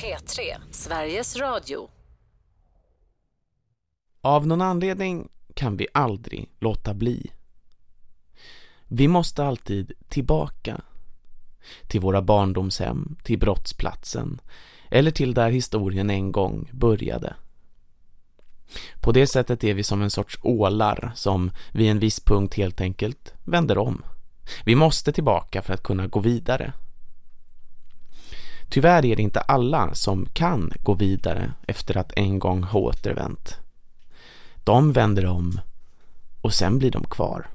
P3, Sveriges Radio. Av någon anledning kan vi aldrig låta bli. Vi måste alltid tillbaka. Till våra barndomshem, till brottsplatsen eller till där historien en gång började. På det sättet är vi som en sorts ålar som vid en viss punkt helt enkelt vänder om. Vi måste tillbaka för att kunna gå vidare. Tyvärr är det inte alla som kan gå vidare efter att en gång ha återvänt. De vänder om och sen blir de kvar.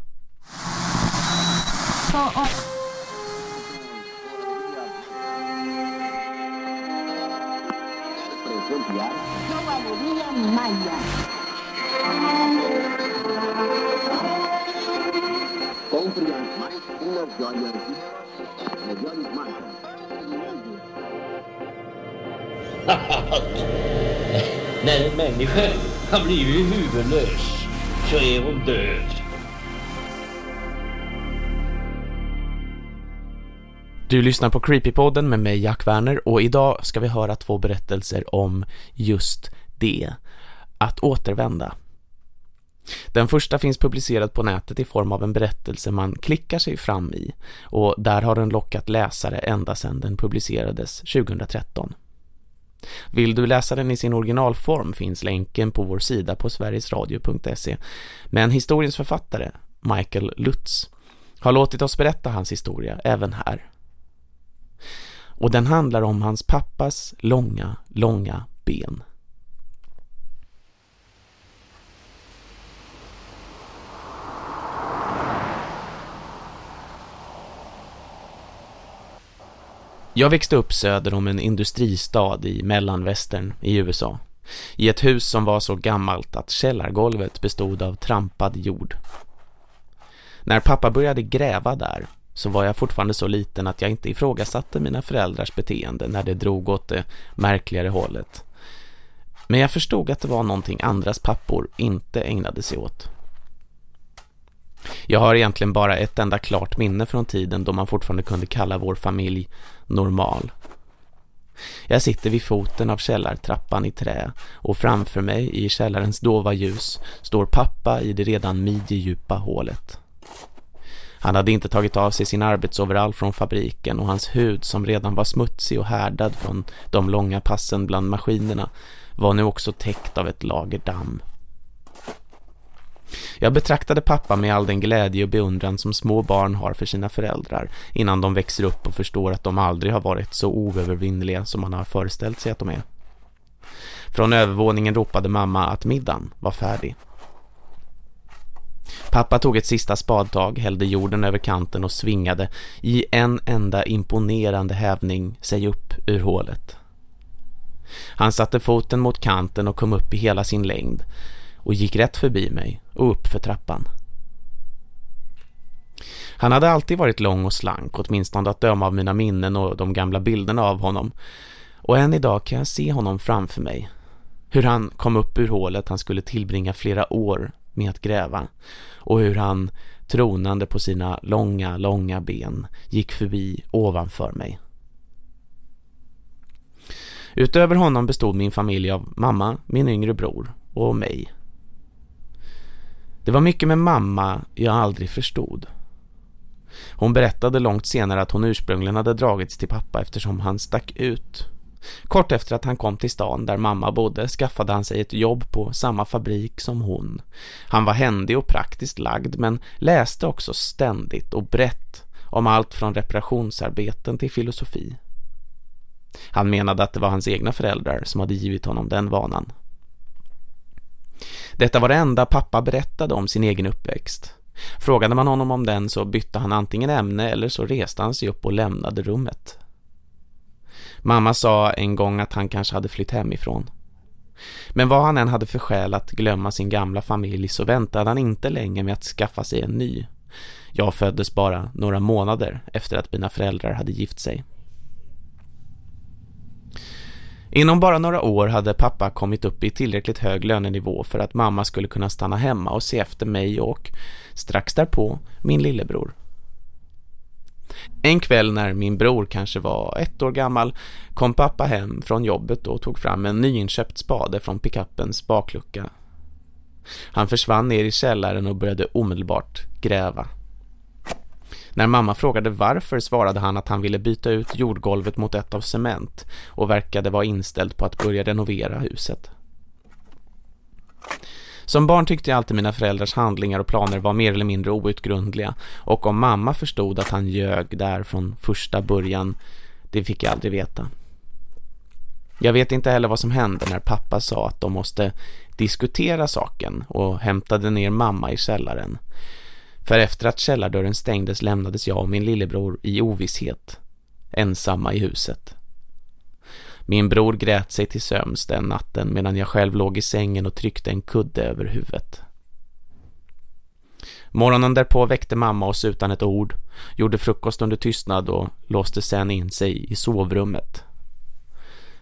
När en människa har blivit huvudlös så är hon död. Du lyssnar på Creepypodden med mig Jack Werner och idag ska vi höra två berättelser om just det, att återvända. Den första finns publicerad på nätet i form av en berättelse man klickar sig fram i och där har den lockat läsare ända sedan den publicerades 2013. Vill du läsa den i sin originalform finns länken på vår sida på sverigesradio.se. Men historiens författare, Michael Lutz, har låtit oss berätta hans historia även här. Och den handlar om hans pappas långa, långa ben. Jag växte upp söder om en industristad i mellanvästern i USA. I ett hus som var så gammalt att källargolvet bestod av trampad jord. När pappa började gräva där så var jag fortfarande så liten att jag inte ifrågasatte mina föräldrars beteende när det drog åt det märkligare hållet. Men jag förstod att det var någonting andras pappor inte ägnade sig åt. Jag har egentligen bara ett enda klart minne från tiden då man fortfarande kunde kalla vår familj normal. Jag sitter vid foten av källartrappan i trä och framför mig i källarens dova ljus står pappa i det redan midjedjupa hålet. Han hade inte tagit av sig sin arbetsoverall från fabriken och hans hud som redan var smutsig och härdad från de långa passen bland maskinerna var nu också täckt av ett lager damm. Jag betraktade pappa med all den glädje och beundran som små barn har för sina föräldrar innan de växer upp och förstår att de aldrig har varit så oövervinneliga som man har föreställt sig att de är. Från övervåningen ropade mamma att middagen var färdig. Pappa tog ett sista spadtag, hällde jorden över kanten och svingade i en enda imponerande hävning sig upp ur hålet. Han satte foten mot kanten och kom upp i hela sin längd och gick rätt förbi mig och upp för trappan. Han hade alltid varit lång och slank, åtminstone att döma av mina minnen och de gamla bilderna av honom. Och än idag kan jag se honom framför mig. Hur han kom upp ur hålet han skulle tillbringa flera år med att gräva. Och hur han, tronande på sina långa, långa ben, gick förbi ovanför mig. Utöver honom bestod min familj av mamma, min yngre bror och mig. Det var mycket med mamma jag aldrig förstod. Hon berättade långt senare att hon ursprungligen hade dragits till pappa eftersom han stack ut. Kort efter att han kom till stan där mamma bodde skaffade han sig ett jobb på samma fabrik som hon. Han var händig och praktiskt lagd men läste också ständigt och brett om allt från reparationsarbeten till filosofi. Han menade att det var hans egna föräldrar som hade givit honom den vanan. Detta var det enda pappa berättade om sin egen uppväxt. Frågade man honom om den så bytte han antingen ämne eller så reste han sig upp och lämnade rummet. Mamma sa en gång att han kanske hade flytt hemifrån. Men vad han än hade för skäl att glömma sin gamla familj så väntade han inte länge med att skaffa sig en ny. Jag föddes bara några månader efter att mina föräldrar hade gift sig. Inom bara några år hade pappa kommit upp i tillräckligt hög lönenivå för att mamma skulle kunna stanna hemma och se efter mig och, strax därpå, min lillebror. En kväll när min bror kanske var ett år gammal kom pappa hem från jobbet och tog fram en nyinköpt spade från pickupens baklucka. Han försvann ner i källaren och började omedelbart gräva. När mamma frågade varför svarade han att han ville byta ut jordgolvet mot ett av cement och verkade vara inställd på att börja renovera huset. Som barn tyckte jag alltid mina föräldrars handlingar och planer var mer eller mindre outgrundliga och om mamma förstod att han ljög där från första början, det fick jag aldrig veta. Jag vet inte heller vad som hände när pappa sa att de måste diskutera saken och hämtade ner mamma i källaren. För efter att källardörren stängdes lämnades jag och min lillebror i ovisshet, ensamma i huset. Min bror grät sig till sömns den natten medan jag själv låg i sängen och tryckte en kudde över huvudet. Morgonen därpå väckte mamma oss utan ett ord, gjorde frukost under tystnad och låste sen in sig i sovrummet.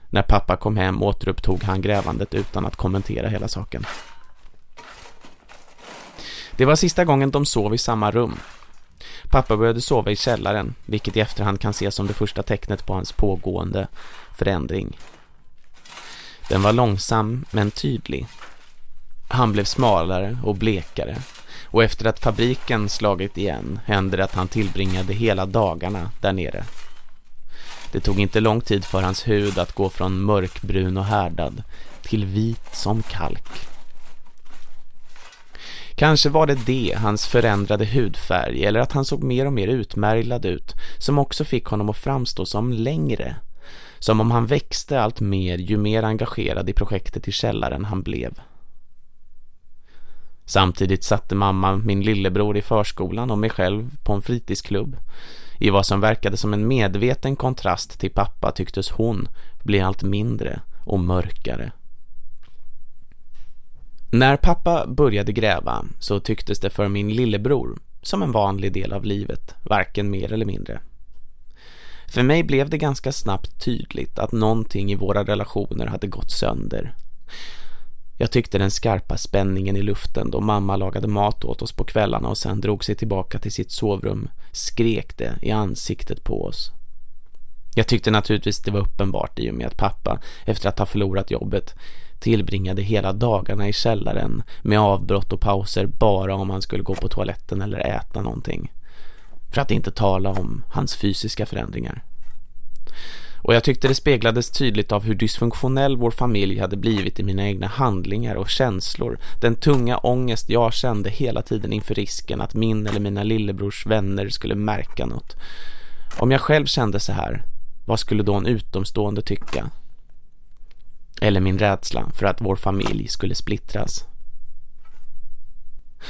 När pappa kom hem återupptog han grävandet utan att kommentera hela saken. Det var sista gången de sov i samma rum. Pappa började sova i källaren, vilket i efterhand kan ses som det första tecknet på hans pågående förändring. Den var långsam men tydlig. Han blev smalare och blekare och efter att fabriken slagit igen hände det att han tillbringade hela dagarna där nere. Det tog inte lång tid för hans hud att gå från mörkbrun och härdad till vit som kalk. Kanske var det det, hans förändrade hudfärg eller att han såg mer och mer utmärglad ut som också fick honom att framstå som längre. Som om han växte allt mer ju mer engagerad i projektet i källaren han blev. Samtidigt satte mamma min lillebror i förskolan och mig själv på en fritidsklubb. I vad som verkade som en medveten kontrast till pappa tycktes hon bli allt mindre och mörkare. När pappa började gräva så tycktes det för min lillebror som en vanlig del av livet, varken mer eller mindre. För mig blev det ganska snabbt tydligt att någonting i våra relationer hade gått sönder. Jag tyckte den skarpa spänningen i luften då mamma lagade mat åt oss på kvällarna och sen drog sig tillbaka till sitt sovrum skrek det i ansiktet på oss. Jag tyckte naturligtvis det var uppenbart i och med att pappa, efter att ha förlorat jobbet, tillbringade hela dagarna i källaren med avbrott och pauser bara om han skulle gå på toaletten eller äta någonting. För att inte tala om hans fysiska förändringar. Och jag tyckte det speglades tydligt av hur dysfunktionell vår familj hade blivit i mina egna handlingar och känslor. Den tunga ångest jag kände hela tiden inför risken att min eller mina lillebrors vänner skulle märka något. Om jag själv kände så här, vad skulle då en utomstående tycka? Eller min rädsla för att vår familj skulle splittras.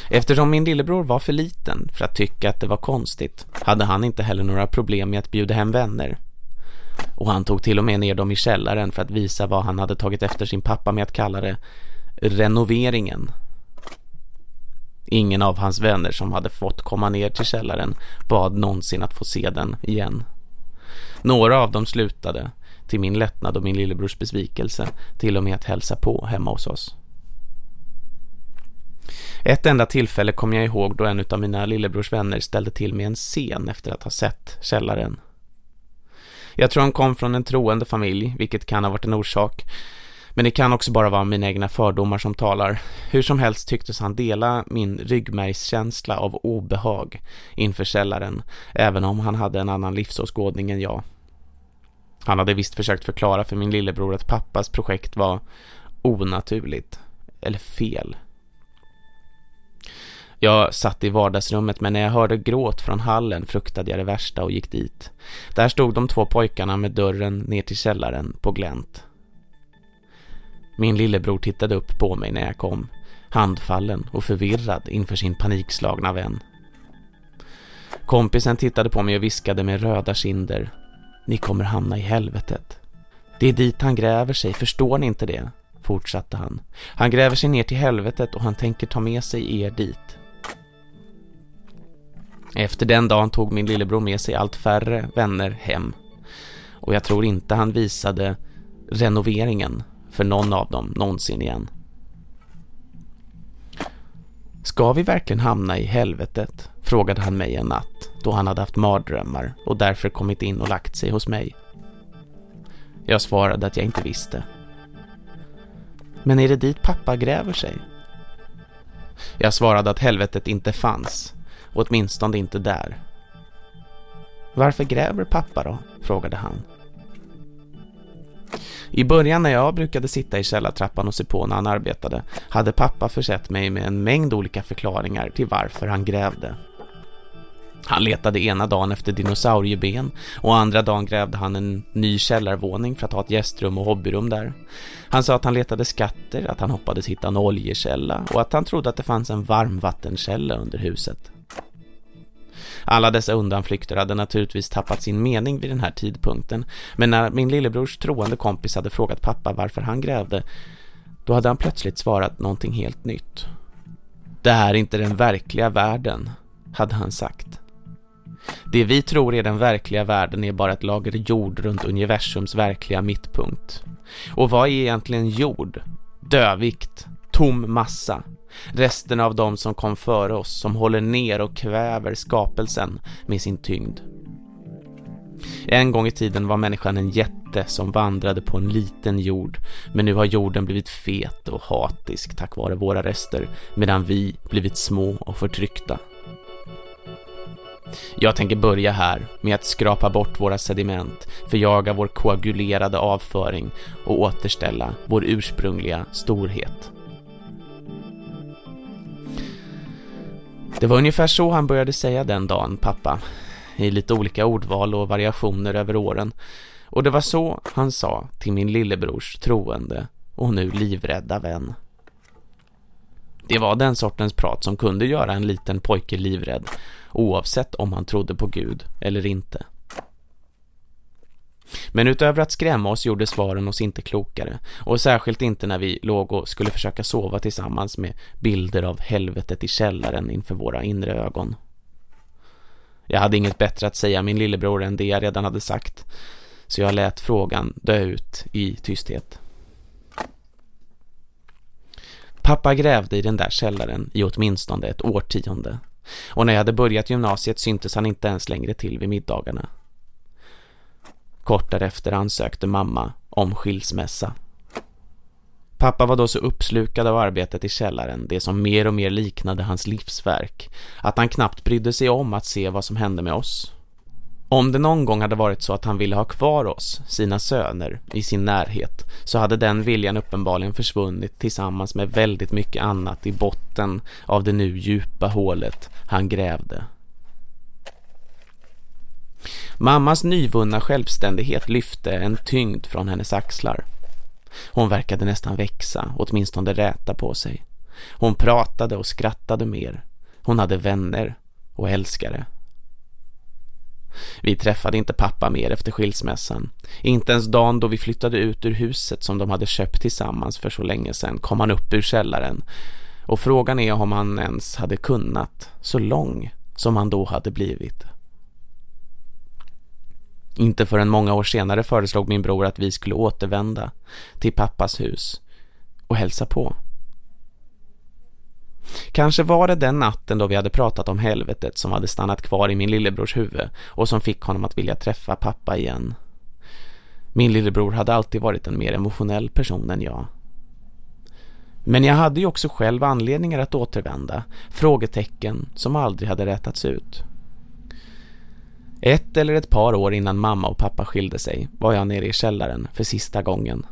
Eftersom min lillebror var för liten för att tycka att det var konstigt hade han inte heller några problem med att bjuda hem vänner. Och han tog till och med ner dem i källaren för att visa vad han hade tagit efter sin pappa med att kalla det renoveringen. Ingen av hans vänner som hade fått komma ner till källaren bad någonsin att få se den igen. Några av dem slutade, till min lättnad och min lillebrors besvikelse, till och med att hälsa på hemma hos oss. Ett enda tillfälle kom jag ihåg då en av mina lillebrors vänner ställde till med en scen efter att ha sett källaren. Jag tror han kom från en troende familj, vilket kan ha varit en orsak. Men det kan också bara vara mina egna fördomar som talar. Hur som helst tycktes han dela min ryggmärgskänsla av obehag inför källaren, även om han hade en annan livsåskådning än jag. Han hade visst försökt förklara för min lillebror att pappas projekt var onaturligt, eller fel. Jag satt i vardagsrummet men när jag hörde gråt från hallen fruktade jag det värsta och gick dit. Där stod de två pojkarna med dörren ner till källaren på glänt. Min lillebror tittade upp på mig när jag kom, handfallen och förvirrad inför sin panikslagna vän. Kompisen tittade på mig och viskade med röda kinder. Ni kommer hamna i helvetet. Det är dit han gräver sig, förstår ni inte det? Fortsatte han. Han gräver sig ner till helvetet och han tänker ta med sig er dit. Efter den dagen tog min lillebror med sig allt färre vänner hem. Och jag tror inte han visade renoveringen för någon av dem någonsin igen. Ska vi verkligen hamna i helvetet? Frågade han mig en natt då han hade haft mardrömmar och därför kommit in och lagt sig hos mig. Jag svarade att jag inte visste. Men är det dit pappa gräver sig? Jag svarade att helvetet inte fanns, åtminstone inte där. Varför gräver pappa då? frågade han. I början när jag brukade sitta i källartrappan och se på när han arbetade hade pappa försett mig med en mängd olika förklaringar till varför han grävde. Han letade ena dagen efter dinosaurieben och andra dagen grävde han en ny källarvåning för att ha ett gästrum och hobbyrum där. Han sa att han letade skatter, att han hoppades hitta en oljekälla och att han trodde att det fanns en varmvattenkälla under huset. Alla dessa undanflykter hade naturligtvis tappat sin mening vid den här tidpunkten. Men när min lillebrors troende kompis hade frågat pappa varför han grävde, då hade han plötsligt svarat någonting helt nytt. Det här är inte den verkliga världen, hade han sagt. Det vi tror är den verkliga världen är bara ett lager jord runt universums verkliga mittpunkt. Och vad är egentligen jord? Dövikt, tom massa. Resten av dem som kom före oss som håller ner och kväver skapelsen med sin tyngd. En gång i tiden var människan en jätte som vandrade på en liten jord men nu har jorden blivit fet och hatisk tack vare våra rester medan vi blivit små och förtryckta. Jag tänker börja här med att skrapa bort våra sediment, förjaga vår koagulerade avföring och återställa vår ursprungliga storhet. Det var ungefär så han började säga den dagen, pappa. I lite olika ordval och variationer över åren. Och det var så han sa till min lillebrors troende och nu livrädda vän. Det var den sortens prat som kunde göra en liten pojke livrädd, oavsett om han trodde på Gud eller inte. Men utöver att skrämma oss gjorde svaren oss inte klokare och särskilt inte när vi låg och skulle försöka sova tillsammans med bilder av helvetet i källaren inför våra inre ögon. Jag hade inget bättre att säga min lillebror än det jag redan hade sagt så jag lät frågan dö ut i tysthet. Pappa grävde i den där källaren i åtminstone ett årtionde och när jag hade börjat gymnasiet syntes han inte ens längre till vid middagarna. Kort därefter ansökte mamma om skilsmässa. Pappa var då så uppslukad av arbetet i källaren, det som mer och mer liknade hans livsverk, att han knappt brydde sig om att se vad som hände med oss. Om det någon gång hade varit så att han ville ha kvar oss, sina söner, i sin närhet så hade den viljan uppenbarligen försvunnit tillsammans med väldigt mycket annat i botten av det nu djupa hålet han grävde. Mammas nyvunna självständighet lyfte en tyngd från hennes axlar. Hon verkade nästan växa, åtminstone räta på sig. Hon pratade och skrattade mer. Hon hade vänner och älskare. Vi träffade inte pappa mer efter skilsmässan. Inte ens dagen då vi flyttade ut ur huset som de hade köpt tillsammans för så länge sedan kom han upp ur källaren. Och frågan är om han ens hade kunnat, så lång som han då hade blivit. Inte förrän många år senare föreslog min bror att vi skulle återvända till pappas hus och hälsa på. Kanske var det den natten då vi hade pratat om helvetet som hade stannat kvar i min lillebrors huvud och som fick honom att vilja träffa pappa igen. Min lillebror hade alltid varit en mer emotionell person än jag. Men jag hade ju också själv anledningar att återvända, frågetecken som aldrig hade rätats ut. Ett eller ett par år innan mamma och pappa skilde sig var jag nere i källaren för sista gången.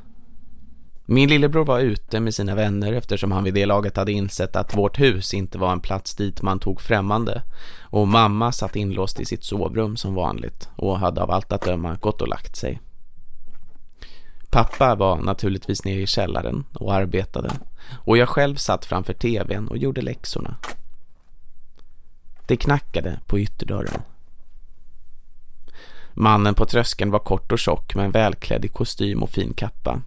Min lillebror var ute med sina vänner eftersom han vid det laget hade insett att vårt hus inte var en plats dit man tog främmande och mamma satt inlåst i sitt sovrum som vanligt och hade av allt att döma gått och lagt sig. Pappa var naturligtvis nere i källaren och arbetade och jag själv satt framför tvn och gjorde läxorna. Det knackade på ytterdörren. Mannen på tröskeln var kort och tjock men välklädd i kostym och fin kappa.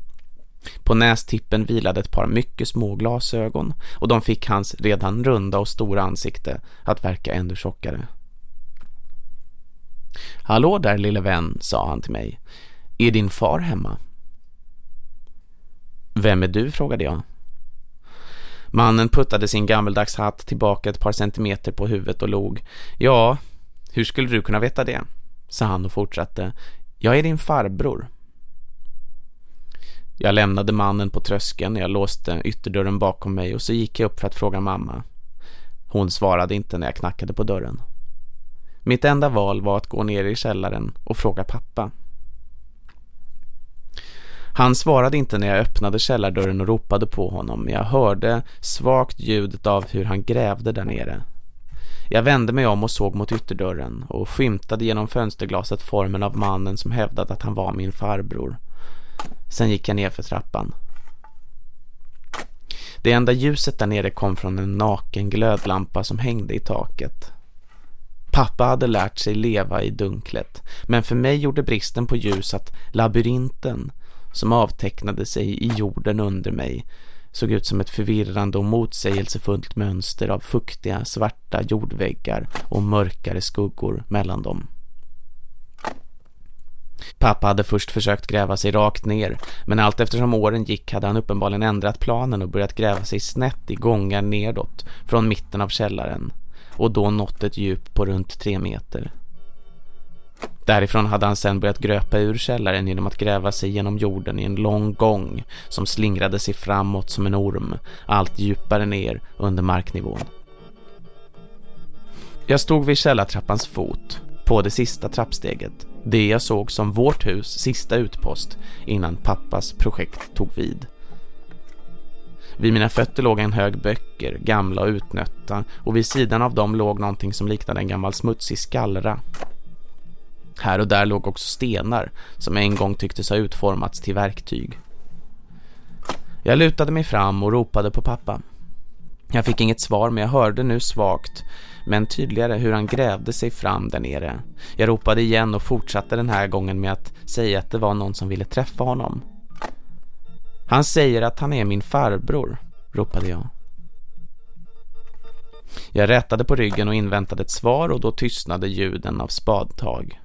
På nästippen vilade ett par mycket små glasögon och de fick hans redan runda och stora ansikte att verka ännu tjockare. Hallå där lille vän, sa han till mig. Är din far hemma? Vem är du, frågade jag. Mannen puttade sin gammeldags hatt tillbaka ett par centimeter på huvudet och log. Ja, Hur skulle du kunna veta det? sa han och fortsatte. Jag är din farbror. Jag lämnade mannen på tröskeln, jag låste ytterdörren bakom mig och så gick jag upp för att fråga mamma. Hon svarade inte när jag knackade på dörren. Mitt enda val var att gå ner i källaren och fråga pappa. Han svarade inte när jag öppnade källardörren och ropade på honom, men jag hörde svagt ljudet av hur han grävde där nere. Jag vände mig om och såg mot ytterdörren och skymtade genom fönsterglaset formen av mannen som hävdade att han var min farbror. Sen gick jag ner för trappan. Det enda ljuset där nere kom från en naken glödlampa som hängde i taket. Pappa hade lärt sig leva i dunklet, men för mig gjorde bristen på ljus att labyrinten som avtecknade sig i jorden under mig såg ut som ett förvirrande och motsägelsefullt mönster av fuktiga, svarta jordväggar och mörkare skuggor mellan dem. Pappa hade först försökt gräva sig rakt ner, men allt eftersom åren gick hade han uppenbarligen ändrat planen och börjat gräva sig snett i gångar nedåt från mitten av källaren och då nått ett djup på runt tre meter. Därifrån hade han sedan börjat gröpa ur källaren genom att gräva sig genom jorden i en lång gång som slingrade sig framåt som en orm, allt djupare ner under marknivån. Jag stod vid källartrappans fot, på det sista trappsteget, det jag såg som vårt hus sista utpost innan pappas projekt tog vid. Vid mina fötter låg en hög böcker, gamla och utnötta, och vid sidan av dem låg någonting som liknade en gammal smutsig skallra. Här och där låg också stenar som en gång tycktes ha utformats till verktyg. Jag lutade mig fram och ropade på pappa. Jag fick inget svar men jag hörde nu svagt men tydligare hur han grävde sig fram där nere. Jag ropade igen och fortsatte den här gången med att säga att det var någon som ville träffa honom. Han säger att han är min farbror, ropade jag. Jag rättade på ryggen och inväntade ett svar och då tystnade ljuden av spadtag.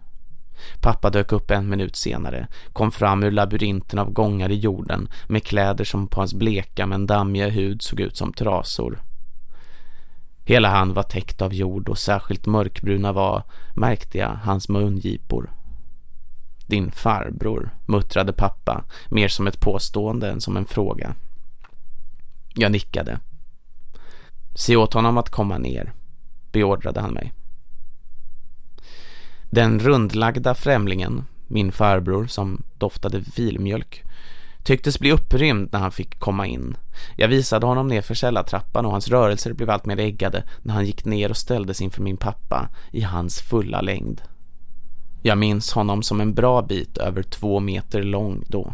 Pappa dök upp en minut senare, kom fram ur labyrinten av gångar i jorden med kläder som på hans bleka men dammiga hud såg ut som trasor. Hela han var täckt av jord och särskilt mörkbruna var, märkte jag, hans mungipor. Din farbror, muttrade pappa, mer som ett påstående än som en fråga. Jag nickade. Se åt honom att komma ner, beordrade han mig. Den rundlagda främlingen, min farbror som doftade filmjölk, tycktes bli upprymd när han fick komma in. Jag visade honom ner för källartrappan och hans rörelser blev allt mer äggade när han gick ner och ställdes inför min pappa i hans fulla längd. Jag minns honom som en bra bit över två meter lång då.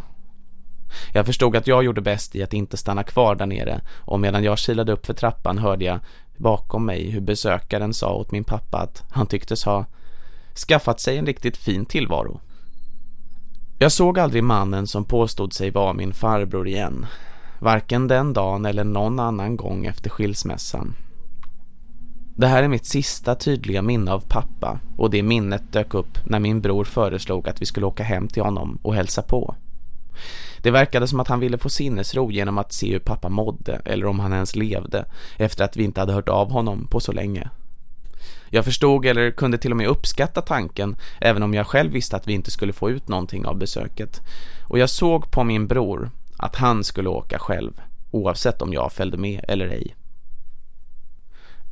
Jag förstod att jag gjorde bäst i att inte stanna kvar där nere och medan jag kilade upp för trappan hörde jag bakom mig hur besökaren sa åt min pappa att han tycktes ha skaffat sig en riktigt fin tillvaro. Jag såg aldrig mannen som påstod sig vara min farbror igen. Varken den dagen eller någon annan gång efter skilsmässan. Det här är mitt sista tydliga minne av pappa och det minnet dök upp när min bror föreslog att vi skulle åka hem till honom och hälsa på. Det verkade som att han ville få sinnesro genom att se hur pappa mådde eller om han ens levde efter att vi inte hade hört av honom på så länge. Jag förstod eller kunde till och med uppskatta tanken även om jag själv visste att vi inte skulle få ut någonting av besöket. Och jag såg på min bror att han skulle åka själv oavsett om jag följde med eller ej.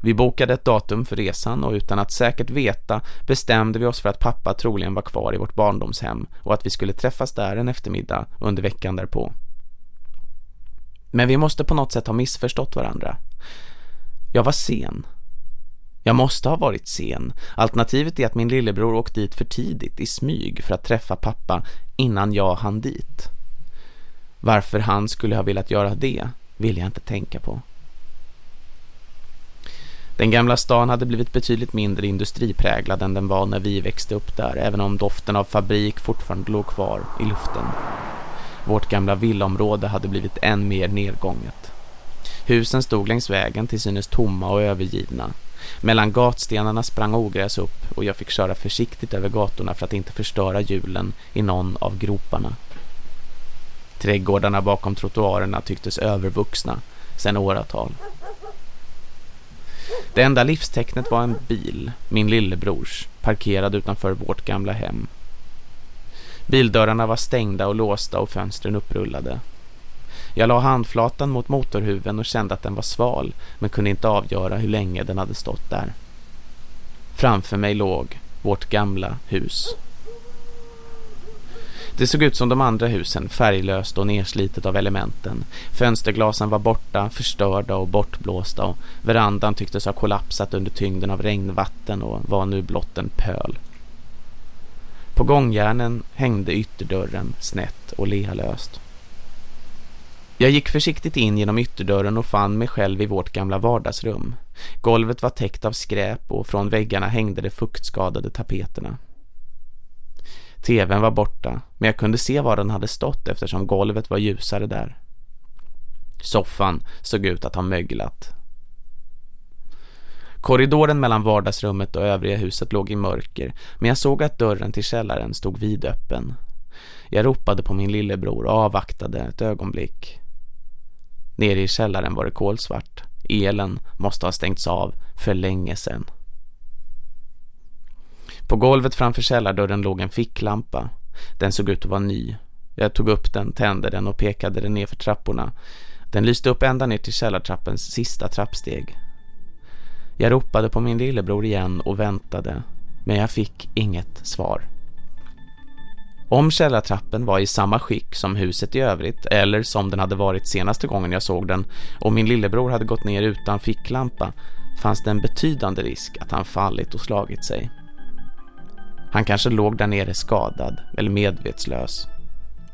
Vi bokade ett datum för resan och utan att säkert veta bestämde vi oss för att pappa troligen var kvar i vårt barndomshem och att vi skulle träffas där en eftermiddag under veckan därpå. Men vi måste på något sätt ha missförstått varandra. Jag var sen jag måste ha varit sen. Alternativet är att min lillebror åkte dit för tidigt i smyg för att träffa pappa innan jag hann dit. Varför han skulle ha velat göra det vill jag inte tänka på. Den gamla stan hade blivit betydligt mindre industripräglad än den var när vi växte upp där, även om doften av fabrik fortfarande låg kvar i luften. Vårt gamla villområde hade blivit än mer nedgånget. Husen stod längs vägen till synes tomma och övergivna mellan gatstenarna sprang ogräs upp och jag fick köra försiktigt över gatorna för att inte förstöra hjulen i någon av groparna. Trädgårdarna bakom trottoarerna tycktes övervuxna sedan åratal. Det enda livstecknet var en bil, min lillebrors, parkerad utanför vårt gamla hem. Bildörrarna var stängda och låsta och fönstren upprullade. Jag la handflatan mot motorhuven och kände att den var sval men kunde inte avgöra hur länge den hade stått där. Framför mig låg vårt gamla hus. Det såg ut som de andra husen, färglöst och nerslitet av elementen. Fönsterglasen var borta, förstörda och bortblåsta och verandan tycktes ha kollapsat under tyngden av regnvatten och var nu blott en pöl. På gångjärnen hängde ytterdörren snett och lealöst. Jag gick försiktigt in genom ytterdörren och fann mig själv i vårt gamla vardagsrum. Golvet var täckt av skräp och från väggarna hängde de fuktskadade tapeterna. TVn var borta, men jag kunde se var den hade stått eftersom golvet var ljusare där. Soffan såg ut att ha möglat. Korridoren mellan vardagsrummet och övriga huset låg i mörker, men jag såg att dörren till källaren stod vidöppen. Jag ropade på min lillebror och avvaktade ett ögonblick. Nere i källaren var det kolsvart. Elen måste ha stängts av för länge sedan. På golvet framför källardörren låg en ficklampa. Den såg ut att vara ny. Jag tog upp den, tände den och pekade den ner för trapporna. Den lyste upp ända ner till källartrappens sista trappsteg. Jag ropade på min lillebror igen och väntade, men jag fick inget svar. Om källartrappen var i samma skick som huset i övrigt eller som den hade varit senaste gången jag såg den och min lillebror hade gått ner utan ficklampa fanns det en betydande risk att han fallit och slagit sig. Han kanske låg där nere skadad eller medvetslös.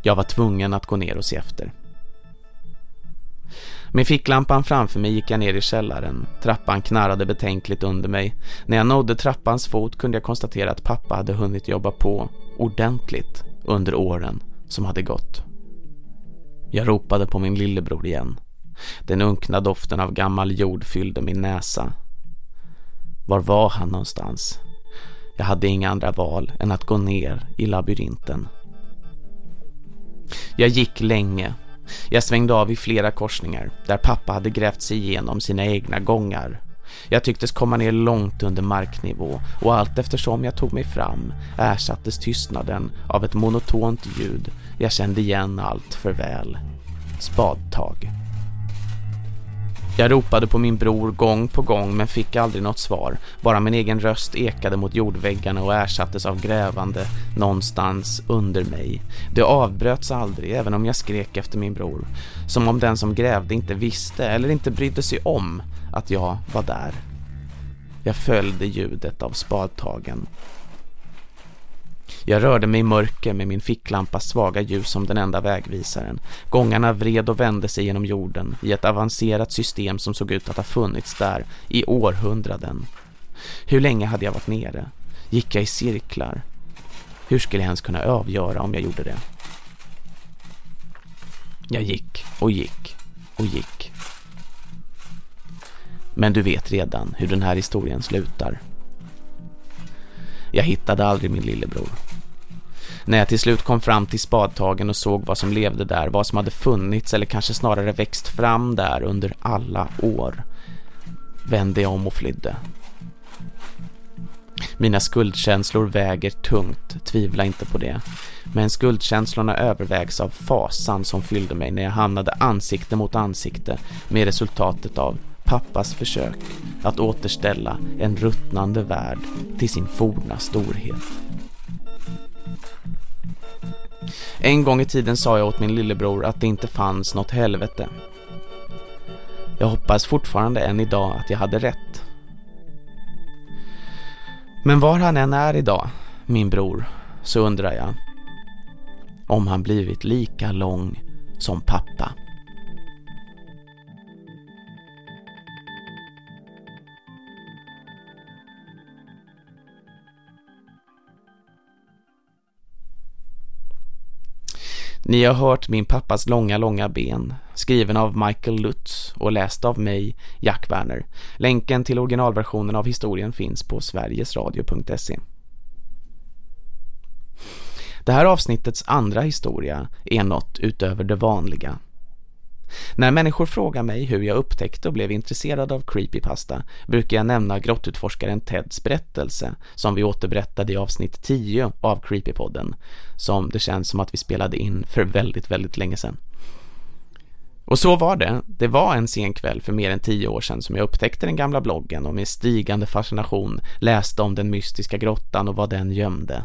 Jag var tvungen att gå ner och se efter. Med ficklampan framför mig gick jag ner i källaren. Trappan knarrade betänkligt under mig. När jag nådde trappans fot kunde jag konstatera att pappa hade hunnit jobba på ordentligt under åren som hade gått. Jag ropade på min lillebror igen. Den unkna doften av gammal jord fyllde min näsa. Var var han någonstans? Jag hade inga andra val än att gå ner i labyrinten. Jag gick länge. Jag svängde av i flera korsningar där pappa hade grävt sig igenom sina egna gångar. Jag tycktes komma ner långt under marknivå och allt eftersom jag tog mig fram ersattes tystnaden av ett monotont ljud. Jag kände igen allt för väl. Spadtag. Jag ropade på min bror gång på gång men fick aldrig något svar. Bara min egen röst ekade mot jordväggarna och ersattes av grävande någonstans under mig. Det avbröts aldrig även om jag skrek efter min bror. Som om den som grävde inte visste eller inte brydde sig om att jag var där. Jag följde ljudet av spadtagen. Jag rörde mig i mörker med min ficklampas svaga ljus som den enda vägvisaren. Gångarna vred och vände sig genom jorden i ett avancerat system som såg ut att ha funnits där i århundraden. Hur länge hade jag varit nere? Gick jag i cirklar? Hur skulle jag ens kunna avgöra om jag gjorde det? Jag gick och gick och gick. Men du vet redan hur den här historien slutar. Jag hittade aldrig min lillebror. När jag till slut kom fram till spadtagen och såg vad som levde där, vad som hade funnits eller kanske snarare växt fram där under alla år, vände jag om och flydde. Mina skuldkänslor väger tungt, tvivla inte på det. Men skuldkänslorna övervägs av fasan som fyllde mig när jag hamnade ansikte mot ansikte med resultatet av pappas försök att återställa en ruttnande värld till sin forna storhet. En gång i tiden sa jag åt min lillebror att det inte fanns något helvete. Jag hoppas fortfarande än idag att jag hade rätt. Men var han än är idag, min bror, så undrar jag om han blivit lika lång som pappa. Ni har hört min pappas långa, långa ben, skriven av Michael Lutz och läst av mig, Jack Werner. Länken till originalversionen av historien finns på sverigesradio.se. Det här avsnittets andra historia är något utöver det vanliga. När människor frågar mig hur jag upptäckte och blev intresserad av creepypasta brukar jag nämna grottutforskaren Teds berättelse som vi återberättade i avsnitt 10 av Creepypodden som det känns som att vi spelade in för väldigt, väldigt länge sedan. Och så var det. Det var en sen kväll för mer än tio år sedan som jag upptäckte den gamla bloggen och med stigande fascination läste om den mystiska grottan och vad den gömde.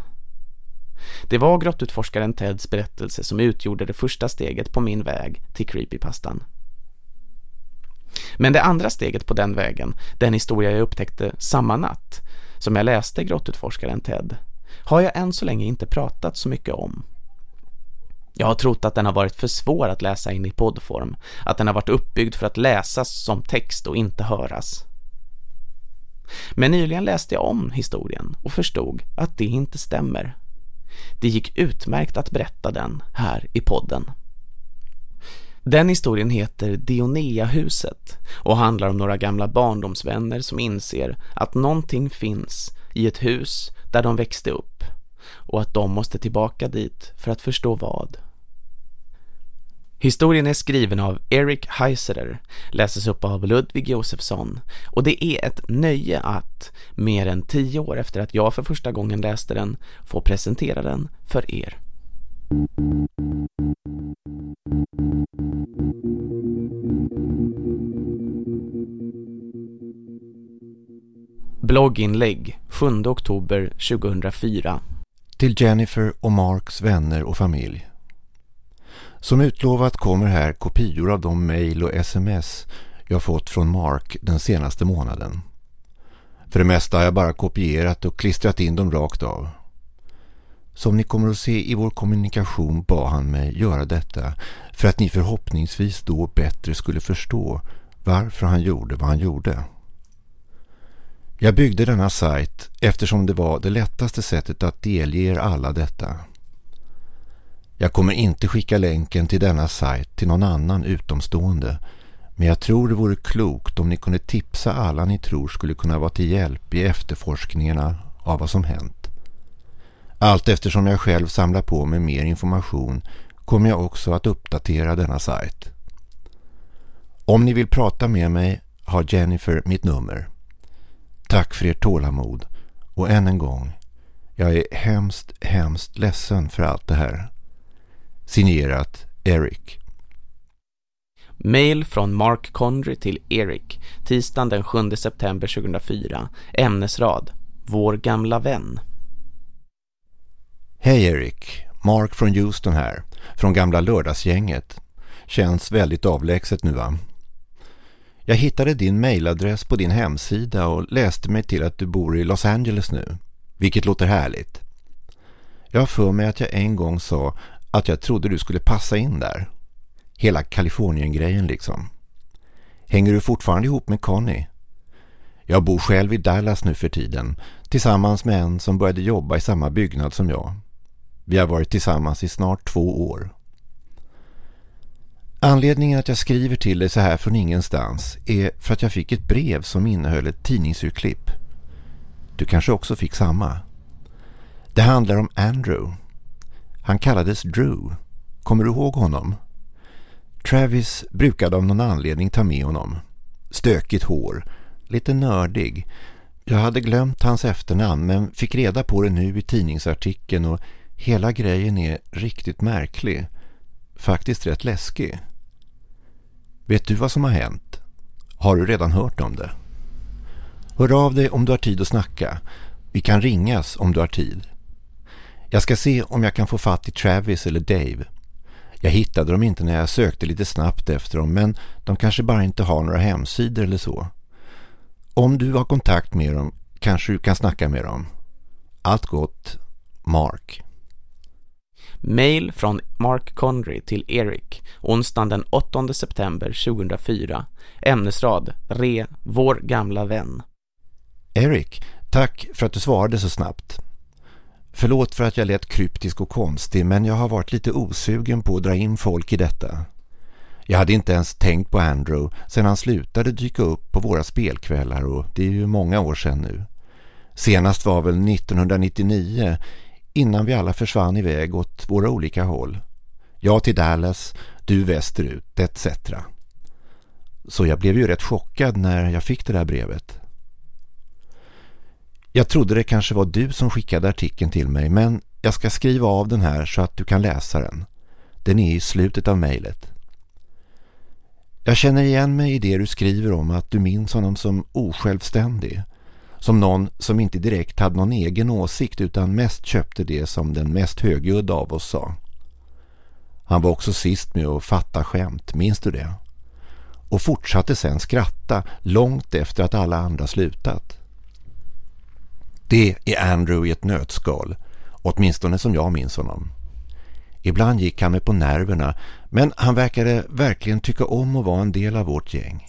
Det var grottutforskaren Teds berättelse som utgjorde det första steget på min väg till creepypastan. Men det andra steget på den vägen, den historia jag upptäckte samma natt, som jag läste grottutforskaren Ted, har jag än så länge inte pratat så mycket om. Jag har trott att den har varit för svår att läsa in i poddform, att den har varit uppbyggd för att läsas som text och inte höras. Men nyligen läste jag om historien och förstod att det inte stämmer. Det gick utmärkt att berätta den här i podden. Den historien heter Dionea-huset och handlar om några gamla barndomsvänner som inser att någonting finns i ett hus där de växte upp och att de måste tillbaka dit för att förstå vad. Historien är skriven av Eric Heiserer, läses upp av Ludvig Josefsson och det är ett nöje att, mer än tio år efter att jag för första gången läste den, få presentera den för er. Blogginlägg 7 oktober 2004 Till Jennifer och Marks vänner och familj som utlovat kommer här kopior av de mejl och sms jag fått från Mark den senaste månaden. För det mesta har jag bara kopierat och klistrat in dem rakt av. Som ni kommer att se i vår kommunikation bad han mig göra detta för att ni förhoppningsvis då bättre skulle förstå varför han gjorde vad han gjorde. Jag byggde denna sajt eftersom det var det lättaste sättet att delge er alla detta. Jag kommer inte skicka länken till denna sajt till någon annan utomstående men jag tror det vore klokt om ni kunde tipsa alla ni tror skulle kunna vara till hjälp i efterforskningarna av vad som hänt. Allt eftersom jag själv samlar på mig mer information kommer jag också att uppdatera denna sajt. Om ni vill prata med mig har Jennifer mitt nummer. Tack för ert tålamod och än en gång, jag är hemskt, hemskt ledsen för allt det här. Signerat Eric. Mail från Mark Condry till Eric, tisdagen den 7 september 2004. Ämnesrad, vår gamla vän. Hej Eric, Mark från Houston här, från gamla lördagsgänget. Känns väldigt avlägset nu va? Jag hittade din mailadress på din hemsida och läste mig till att du bor i Los Angeles nu, vilket låter härligt. Jag har för mig att jag en gång sa att jag trodde du skulle passa in där. Hela Kalifornien-grejen liksom. Hänger du fortfarande ihop med Connie? Jag bor själv i Dallas nu för tiden tillsammans med en som började jobba i samma byggnad som jag. Vi har varit tillsammans i snart två år. Anledningen att jag skriver till dig så här från ingenstans är för att jag fick ett brev som innehöll ett tidningsurklipp. Du kanske också fick samma. Det handlar om Andrew. Han kallades Drew. Kommer du ihåg honom? Travis brukade av någon anledning ta med honom. Stökigt hår, lite nördig. Jag hade glömt hans efternamn men fick reda på det nu i tidningsartikeln och hela grejen är riktigt märklig. Faktiskt rätt läskig. Vet du vad som har hänt? Har du redan hört om det? Hör av dig om du har tid att snacka. Vi kan ringas om du har tid. Jag ska se om jag kan få fatt i Travis eller Dave. Jag hittade dem inte när jag sökte lite snabbt efter dem men de kanske bara inte har några hemsidor eller så. Om du har kontakt med dem kanske du kan snacka med dem. Allt gott, Mark. Mail från Mark Conry till Eric, onsdagen den 8 september 2004. Ämnesrad, Re, vår gamla vän. Eric, tack för att du svarade så snabbt. Förlåt för att jag lät kryptisk och konstig men jag har varit lite osugen på att dra in folk i detta. Jag hade inte ens tänkt på Andrew sedan han slutade dyka upp på våra spelkvällar och det är ju många år sedan nu. Senast var väl 1999 innan vi alla försvann iväg åt våra olika håll. Jag till Dallas, du västerut, etc. Så jag blev ju rätt chockad när jag fick det där brevet. Jag trodde det kanske var du som skickade artikeln till mig men jag ska skriva av den här så att du kan läsa den. Den är i slutet av mejlet. Jag känner igen mig i det du skriver om att du minns honom som osjälvständig. Som någon som inte direkt hade någon egen åsikt utan mest köpte det som den mest högljudda av oss sa. Han var också sist med att fatta skämt, minns du det? Och fortsatte sen skratta långt efter att alla andra slutat. Det är Andrew i ett nötskal, åtminstone som jag minns honom. Ibland gick han med på nerverna men han verkade verkligen tycka om att vara en del av vårt gäng.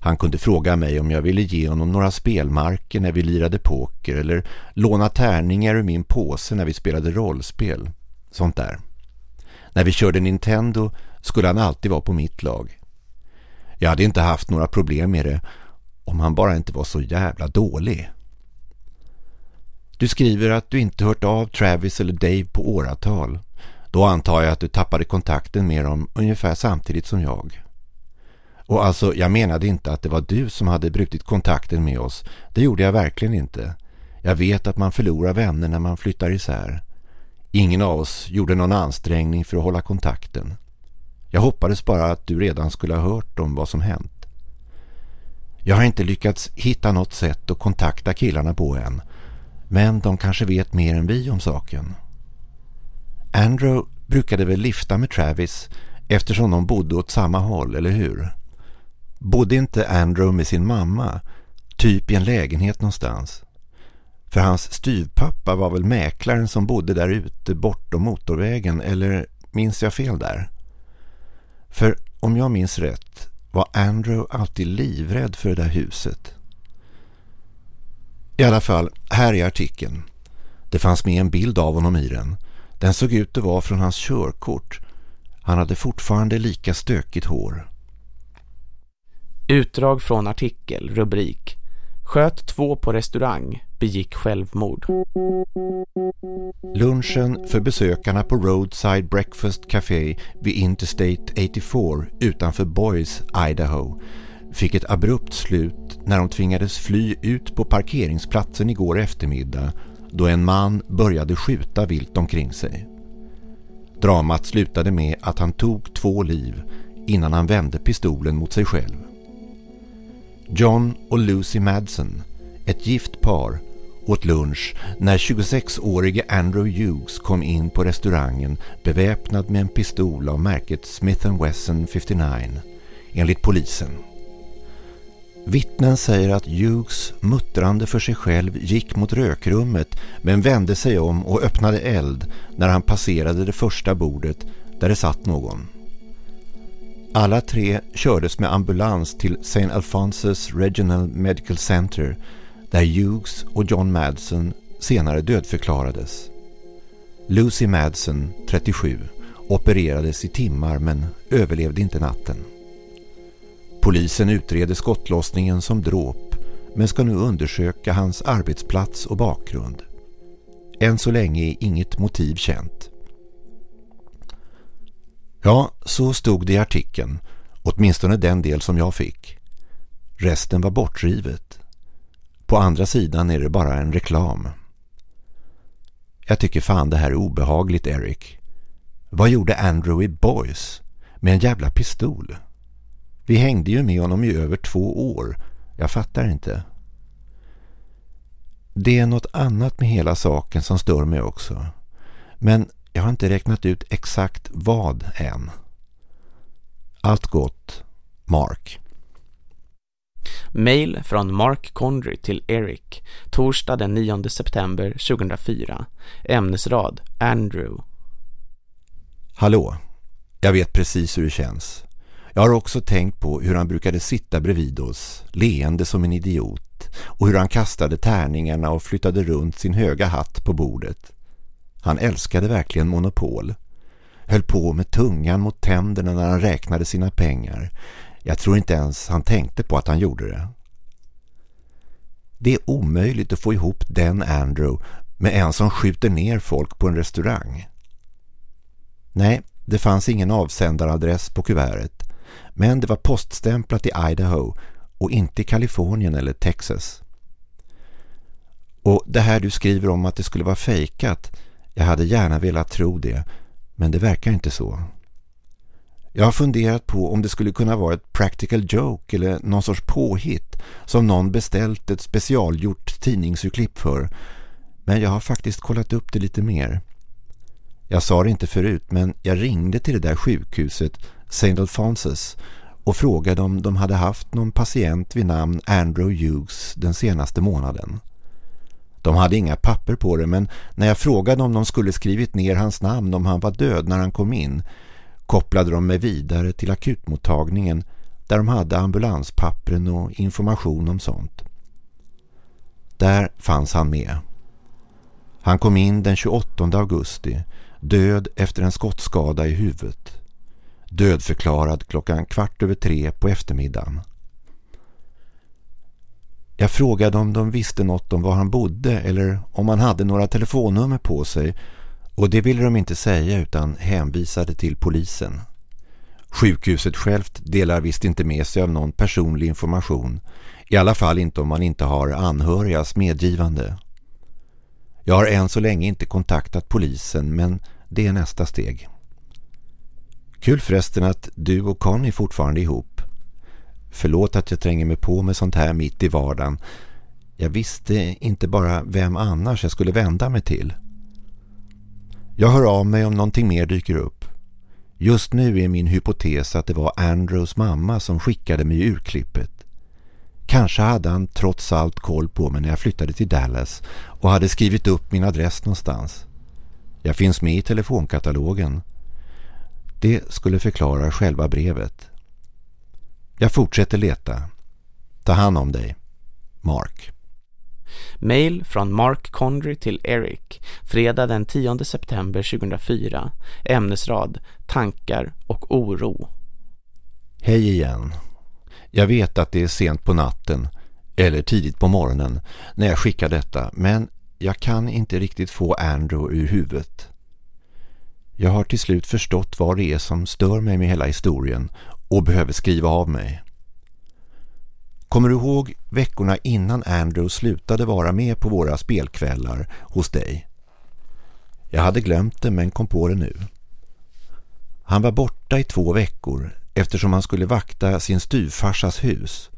Han kunde fråga mig om jag ville ge honom några spelmarker när vi lirade poker eller låna tärningar ur min påse när vi spelade rollspel. Sånt där. När vi körde Nintendo skulle han alltid vara på mitt lag. Jag hade inte haft några problem med det om han bara inte var så jävla dålig. Du skriver att du inte hört av Travis eller Dave på åratal. Då antar jag att du tappade kontakten med dem ungefär samtidigt som jag. Och alltså, jag menade inte att det var du som hade brutit kontakten med oss. Det gjorde jag verkligen inte. Jag vet att man förlorar vänner när man flyttar isär. Ingen av oss gjorde någon ansträngning för att hålla kontakten. Jag hoppades bara att du redan skulle ha hört om vad som hänt. Jag har inte lyckats hitta något sätt att kontakta killarna på än. Men de kanske vet mer än vi om saken. Andrew brukade väl lifta med Travis eftersom de bodde åt samma håll, eller hur? Bodde inte Andrew med sin mamma, typ i en lägenhet någonstans? För hans styvpappa var väl mäklaren som bodde där ute bortom motorvägen, eller minns jag fel där? För om jag minns rätt var Andrew alltid livrädd för det där huset. I alla fall, här är artikeln. Det fanns med en bild av honom i den. Den såg ut att vara från hans körkort. Han hade fortfarande lika stökigt hår. Utdrag från artikel, rubrik. Sköt två på restaurang, begick självmord. Lunchen för besökarna på Roadside Breakfast Café vid Interstate 84 utanför Boise, Idaho fick ett abrupt slut när de tvingades fly ut på parkeringsplatsen igår eftermiddag då en man började skjuta vilt omkring sig. Dramat slutade med att han tog två liv innan han vände pistolen mot sig själv. John och Lucy Madsen, ett gift par, åt lunch när 26-årige Andrew Hughes kom in på restaurangen beväpnad med en pistol av märket Smith Wesson 59, enligt polisen. Vittnen säger att Hughes muttrande för sig själv gick mot rökrummet men vände sig om och öppnade eld när han passerade det första bordet där det satt någon. Alla tre kördes med ambulans till St. Alphonsus Regional Medical Center där Hughes och John Madsen senare dödförklarades. Lucy Madsen, 37, opererades i timmar men överlevde inte natten. Polisen utreder skottlossningen som dråp men ska nu undersöka hans arbetsplats och bakgrund. Än så länge är inget motiv känt. Ja, så stod det i artikeln, åtminstone den del som jag fick. Resten var bortrivet. På andra sidan är det bara en reklam. Jag tycker fan det här är obehagligt, Eric. Vad gjorde Andrew i Boys med en jävla pistol? Vi hängde ju med honom i över två år. Jag fattar inte. Det är något annat med hela saken som stör mig också. Men jag har inte räknat ut exakt vad än. Allt gott, Mark. Mail från Mark Condry till Eric, torsdag den 9 september 2004. Ämnesrad, Andrew. Hallå, jag vet precis hur det känns. Jag har också tänkt på hur han brukade sitta bredvid oss, leende som en idiot, och hur han kastade tärningarna och flyttade runt sin höga hatt på bordet. Han älskade verkligen monopol. Höll på med tungan mot tänderna när han räknade sina pengar. Jag tror inte ens han tänkte på att han gjorde det. Det är omöjligt att få ihop den Andrew med en som skjuter ner folk på en restaurang. Nej, Det fanns ingen avsändaradress på kuvertet. Men det var poststämplat i Idaho och inte i Kalifornien eller Texas. Och det här du skriver om att det skulle vara fejkat, jag hade gärna velat tro det, men det verkar inte så. Jag har funderat på om det skulle kunna vara ett practical joke eller någon sorts påhitt som någon beställt ett specialgjort tidningsurklipp för. Men jag har faktiskt kollat upp det lite mer. Jag sa det inte förut men jag ringde till det där sjukhuset St. Alphonsus och frågade om de hade haft någon patient vid namn Andrew Hughes den senaste månaden. De hade inga papper på det men när jag frågade om de skulle skrivit ner hans namn om han var död när han kom in kopplade de mig vidare till akutmottagningen där de hade ambulanspappren och information om sånt. Där fanns han med. Han kom in den 28 augusti, död efter en skottskada i huvudet. Dödförklarad klockan kvart över tre på eftermiddagen. Jag frågade om de visste något om var han bodde eller om han hade några telefonnummer på sig och det ville de inte säga utan hänvisade till polisen. Sjukhuset självt delar visst inte med sig av någon personlig information. I alla fall inte om man inte har anhörigas medgivande. Jag har än så länge inte kontaktat polisen men det är nästa steg. Kul förresten att du och Conny fortfarande är ihop. Förlåt att jag tränger mig på med sånt här mitt i vardagen. Jag visste inte bara vem annars jag skulle vända mig till. Jag hör av mig om någonting mer dyker upp. Just nu är min hypotes att det var Andrews mamma som skickade mig urklippet. Kanske hade han trots allt koll på mig när jag flyttade till Dallas och hade skrivit upp min adress någonstans. Jag finns med i telefonkatalogen. Det skulle förklara själva brevet. Jag fortsätter leta. Ta hand om dig. Mark. Mail från Mark Condry till Eric, fredag den 10 september 2004. Ämnesrad, tankar och oro. Hej igen. Jag vet att det är sent på natten eller tidigt på morgonen när jag skickar detta men jag kan inte riktigt få Andrew ur huvudet. Jag har till slut förstått vad det är som stör mig med hela historien och behöver skriva av mig. Kommer du ihåg veckorna innan Andrew slutade vara med på våra spelkvällar hos dig? Jag hade glömt det men kom på det nu. Han var borta i två veckor eftersom han skulle vakta sin styvfarsas hus.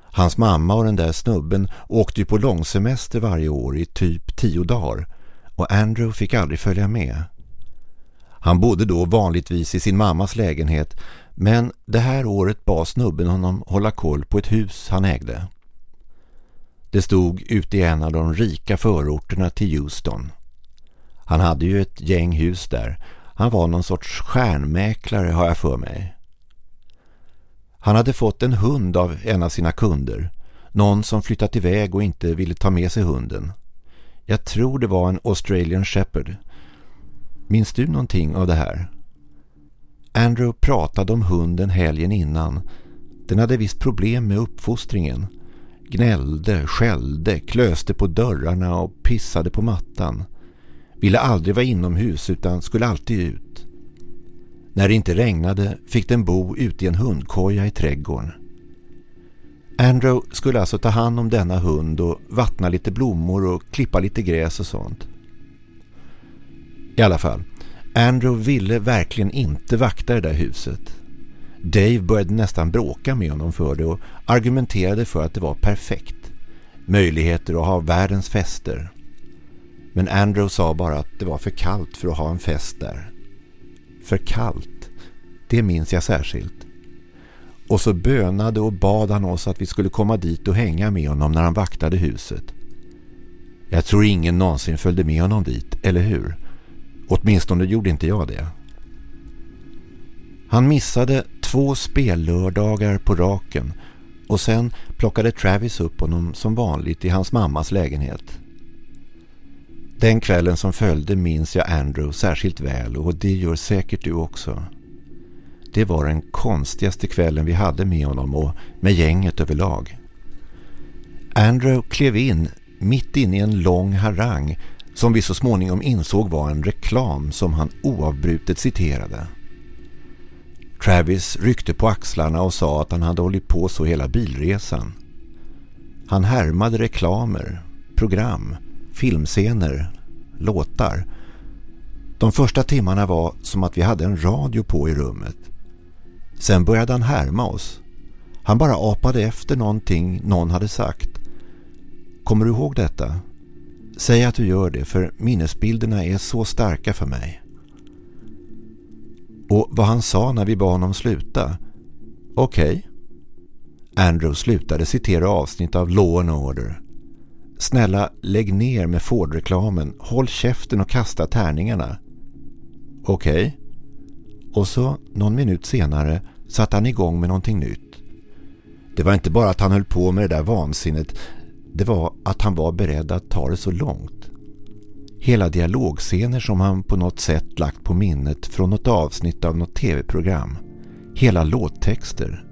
Hans mamma och den där snubben åkte ju på långsemester varje år i typ tio dagar och Andrew fick aldrig följa med. Han bodde då vanligtvis i sin mammas lägenhet men det här året bad snubben honom hålla koll på ett hus han ägde. Det stod ute i en av de rika förorterna till Houston. Han hade ju ett gäng hus där. Han var någon sorts stjärnmäklare har jag för mig. Han hade fått en hund av en av sina kunder. Någon som flyttat iväg och inte ville ta med sig hunden. Jag tror det var en Australian Shepherd. Minns du någonting av det här? Andrew pratade om hunden helgen innan. Den hade visst problem med uppfostringen. Gnällde, skällde, klöste på dörrarna och pissade på mattan. Ville aldrig vara inomhus utan skulle alltid ut. När det inte regnade fick den bo ute i en hundkoja i trädgården. Andrew skulle alltså ta hand om denna hund och vattna lite blommor och klippa lite gräs och sånt. I alla fall, Andrew ville verkligen inte vakta det där huset. Dave började nästan bråka med honom för det och argumenterade för att det var perfekt. Möjligheter att ha världens fester. Men Andrew sa bara att det var för kallt för att ha en fest där. För kallt, det minns jag särskilt. Och så bönade och bad han oss att vi skulle komma dit och hänga med honom när han vaktade huset. Jag tror ingen någonsin följde med honom dit, eller hur? Åtminstone gjorde inte jag det. Han missade två spellördagar på raken och sen plockade Travis upp honom som vanligt i hans mammas lägenhet. Den kvällen som följde minns jag Andrew särskilt väl och det gör säkert du också. Det var den konstigaste kvällen vi hade med honom och med gänget överlag. Andrew klev in mitt inne i en lång harang som vi så småningom insåg var en reklam som han oavbrutet citerade. Travis ryckte på axlarna och sa att han hade hållit på så hela bilresan. Han härmade reklamer, program, filmscener, låtar. De första timmarna var som att vi hade en radio på i rummet. Sen började han härma oss. Han bara apade efter någonting någon hade sagt. Kommer du ihåg detta? Säg att du gör det för minnesbilderna är så starka för mig. Och vad han sa när vi bad honom sluta. Okej. Okay. Andrew slutade citera avsnitt av Law and Order. Snälla, lägg ner med Ford-reklamen. Håll käften och kasta tärningarna. Okej. Okay. Och så, någon minut senare, satte han igång med någonting nytt. Det var inte bara att han höll på med det där vansinnet. Det var att han var beredd att ta det så långt. Hela dialogscener som han på något sätt lagt på minnet från något avsnitt av något tv-program. Hela låttexter.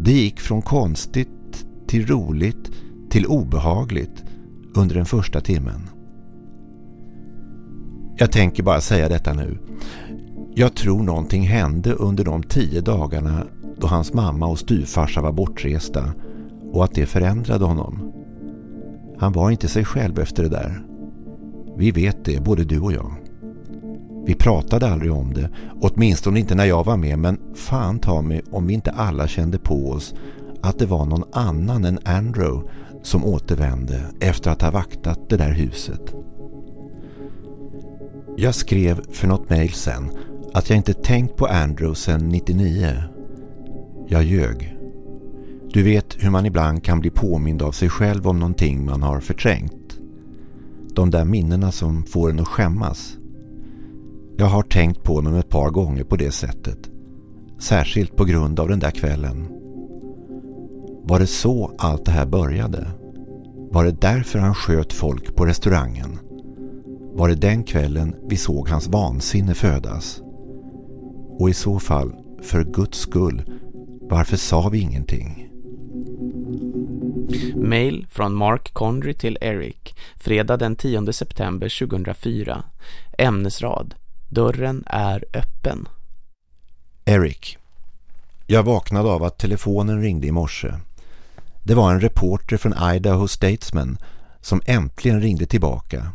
Det gick från konstigt till roligt till obehagligt under den första timmen. Jag tänker bara säga detta nu. Jag tror någonting hände under de tio dagarna då hans mamma och styvfarsa var bortresta och att det förändrade honom. Han var inte sig själv efter det där. Vi vet det, både du och jag. Vi pratade aldrig om det, åtminstone inte när jag var med, men fan ta mig om vi inte alla kände på oss att det var någon annan än Andrew som återvände efter att ha vaktat det där huset. Jag skrev för något mejl sen att jag inte tänkt på Andrew sedan 99. Jag ljög. Du vet hur man ibland kan bli påmind av sig själv om någonting man har förträngt. De där minnena som får en att skämmas. Jag har tänkt på honom ett par gånger på det sättet. Särskilt på grund av den där kvällen. Var det så allt det här började? Var det därför han sköt folk på restaurangen? Var det den kvällen vi såg hans vansinne födas? Och i så fall, för Guds skull, varför sa vi ingenting? Mail från Mark Condry till Eric, fredag den 10 september 2004. Ämnesrad. Dörren är öppen. Eric. Jag vaknade av att telefonen ringde i morse. Det var en reporter från Idaho Statesman som äntligen ringde tillbaka.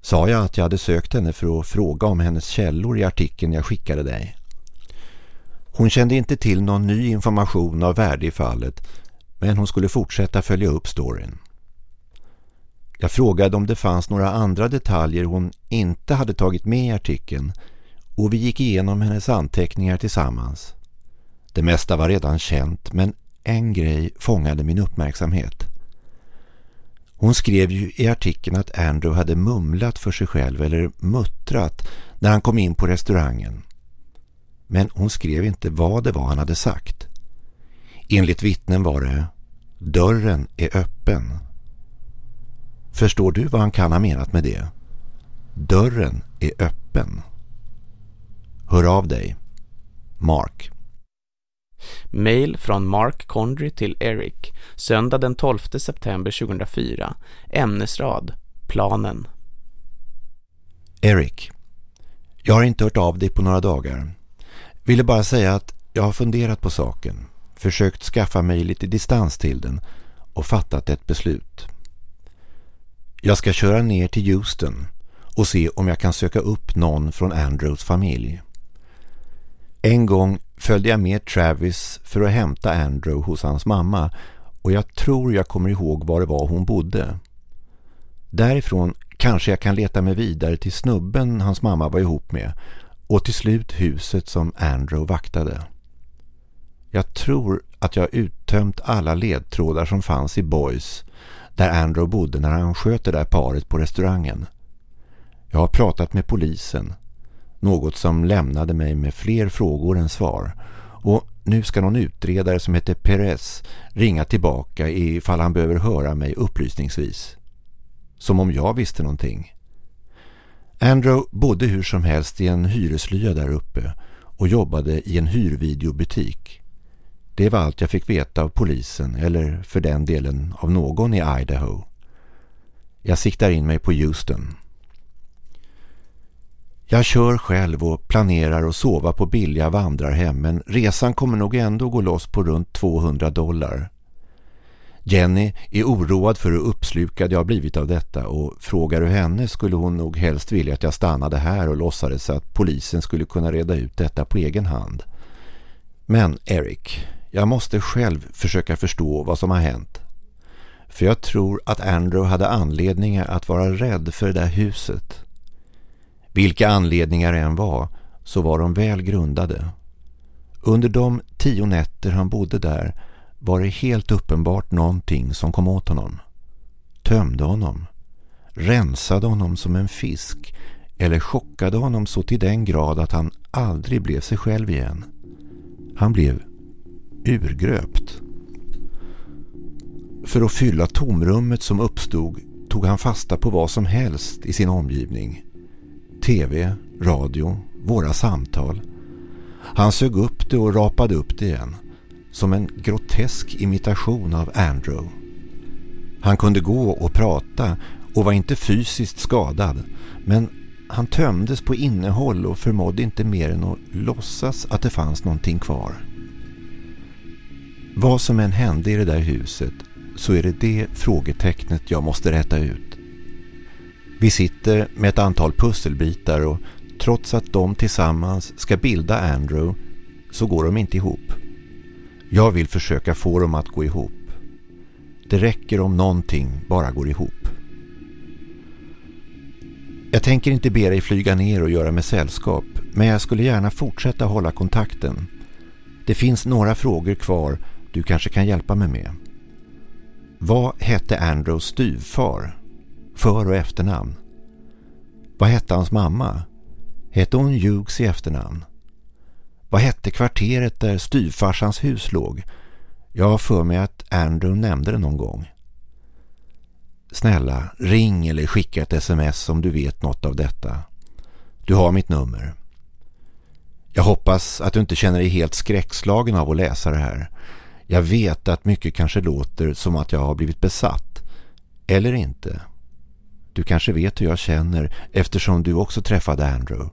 Sa jag att jag hade sökt henne för att fråga om hennes källor i artikeln jag skickade dig. Hon kände inte till någon ny information av värde i fallet men hon skulle fortsätta följa upp storyn. Jag frågade om det fanns några andra detaljer hon inte hade tagit med i artikeln och vi gick igenom hennes anteckningar tillsammans. Det mesta var redan känt men en grej fångade min uppmärksamhet. Hon skrev ju i artikeln att Andrew hade mumlat för sig själv eller muttrat när han kom in på restaurangen. Men hon skrev inte vad det var han hade sagt. Enligt vittnen var det Dörren är öppen. Förstår du vad han kan ha menat med det? Dörren är öppen. Hör av dig. Mark. Mail från Mark Condry till Eric. Söndag den 12 september 2004. Ämnesrad. Planen. Eric. Jag har inte hört av dig på några dagar. Ville bara säga att jag har funderat på saken. Försökt skaffa mig lite distans till den och fattat ett beslut. Jag ska köra ner till Houston och se om jag kan söka upp någon från Andrews familj. En gång följde jag med Travis för att hämta Andrew hos hans mamma och jag tror jag kommer ihåg var det var hon bodde. Därifrån kanske jag kan leta mig vidare till snubben hans mamma var ihop med och till slut huset som Andrew vaktade. Jag tror att jag uttömt alla ledtrådar som fanns i Boys där Andrew bodde när han sköt det där paret på restaurangen. Jag har pratat med polisen något som lämnade mig med fler frågor än svar. Och nu ska någon utredare som heter Perez ringa tillbaka ifall han behöver höra mig upplysningsvis. Som om jag visste någonting. Andrew bodde hur som helst i en hyreslya där uppe och jobbade i en hyrvideobutik. Det var allt jag fick veta av polisen eller för den delen av någon i Idaho. Jag siktar in mig på Houston. Jag kör själv och planerar att sova på billiga vandrarhem men resan kommer nog ändå gå loss på runt 200 dollar. Jenny är oroad för hur uppslukad jag blivit av detta och frågar du henne skulle hon nog helst vilja att jag stannade här och låtsades att polisen skulle kunna reda ut detta på egen hand. Men Eric, jag måste själv försöka förstå vad som har hänt. För jag tror att Andrew hade anledningar att vara rädd för det där huset. Vilka anledningar än var så var de väl grundade. Under de tio nätter han bodde där var det helt uppenbart någonting som kom åt honom. Tömde honom. Rensade honom som en fisk eller chockade honom så till den grad att han aldrig blev sig själv igen. Han blev urgröpt. För att fylla tomrummet som uppstod tog han fasta på vad som helst i sin omgivning. TV, radio, våra samtal. Han sög upp det och rapade upp det igen. Som en grotesk imitation av Andrew. Han kunde gå och prata och var inte fysiskt skadad. Men han tömdes på innehåll och förmådde inte mer än att låtsas att det fanns någonting kvar. Vad som än hände i det där huset så är det det frågetecknet jag måste rätta ut. Vi sitter med ett antal pusselbitar och trots att de tillsammans ska bilda Andrew så går de inte ihop. Jag vill försöka få dem att gå ihop. Det räcker om någonting bara går ihop. Jag tänker inte be dig flyga ner och göra mig sällskap men jag skulle gärna fortsätta hålla kontakten. Det finns några frågor kvar du kanske kan hjälpa mig med. Vad hette Andrews styvfar? För- och efternamn. Vad hette hans mamma? Hette hon Hughes i efternamn? Vad hette kvarteret där styvfarsans hus låg? Jag har för mig att Andrew nämnde det någon gång. Snälla, ring eller skicka ett sms om du vet något av detta. Du har mitt nummer. Jag hoppas att du inte känner dig helt skräckslagen av att läsa det här. Jag vet att mycket kanske låter som att jag har blivit besatt. Eller inte. Du kanske vet hur jag känner eftersom du också träffade Andrew.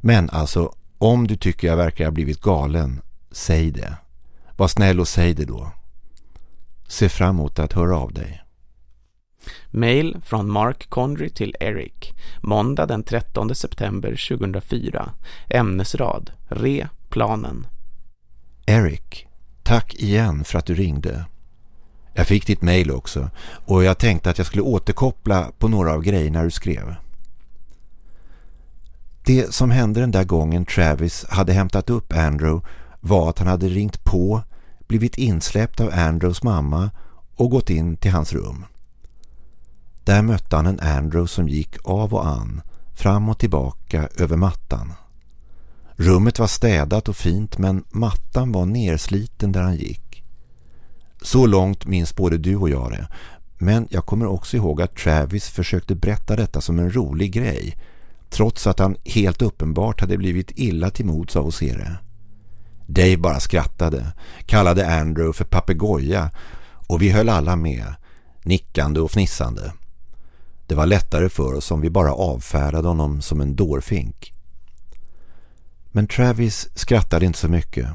Men alltså, om du tycker jag verkar ha blivit galen, säg det. Var snäll och säg det då. Se fram emot att höra av dig. Mail från Mark Condry till Eric. Måndag den 13 september 2004. Ämnesrad. Re planen. Eric, tack igen för att du ringde. Jag fick ditt mail också och jag tänkte att jag skulle återkoppla på några av grejerna du skrev. Det som hände den där gången Travis hade hämtat upp Andrew var att han hade ringt på, blivit insläppt av Andrews mamma och gått in till hans rum. Där mötte han en Andrew som gick av och an, fram och tillbaka över mattan. Rummet var städat och fint men mattan var nersliten där han gick. Så långt minns både du och jag det. Men jag kommer också ihåg att Travis försökte berätta detta som en rolig grej trots att han helt uppenbart hade blivit illa till mods av att se det. Dave bara skrattade, kallade Andrew för papegoja och vi höll alla med, nickande och fnissande. Det var lättare för oss om vi bara avfärdade honom som en dårfink. Men Travis skrattade inte så mycket.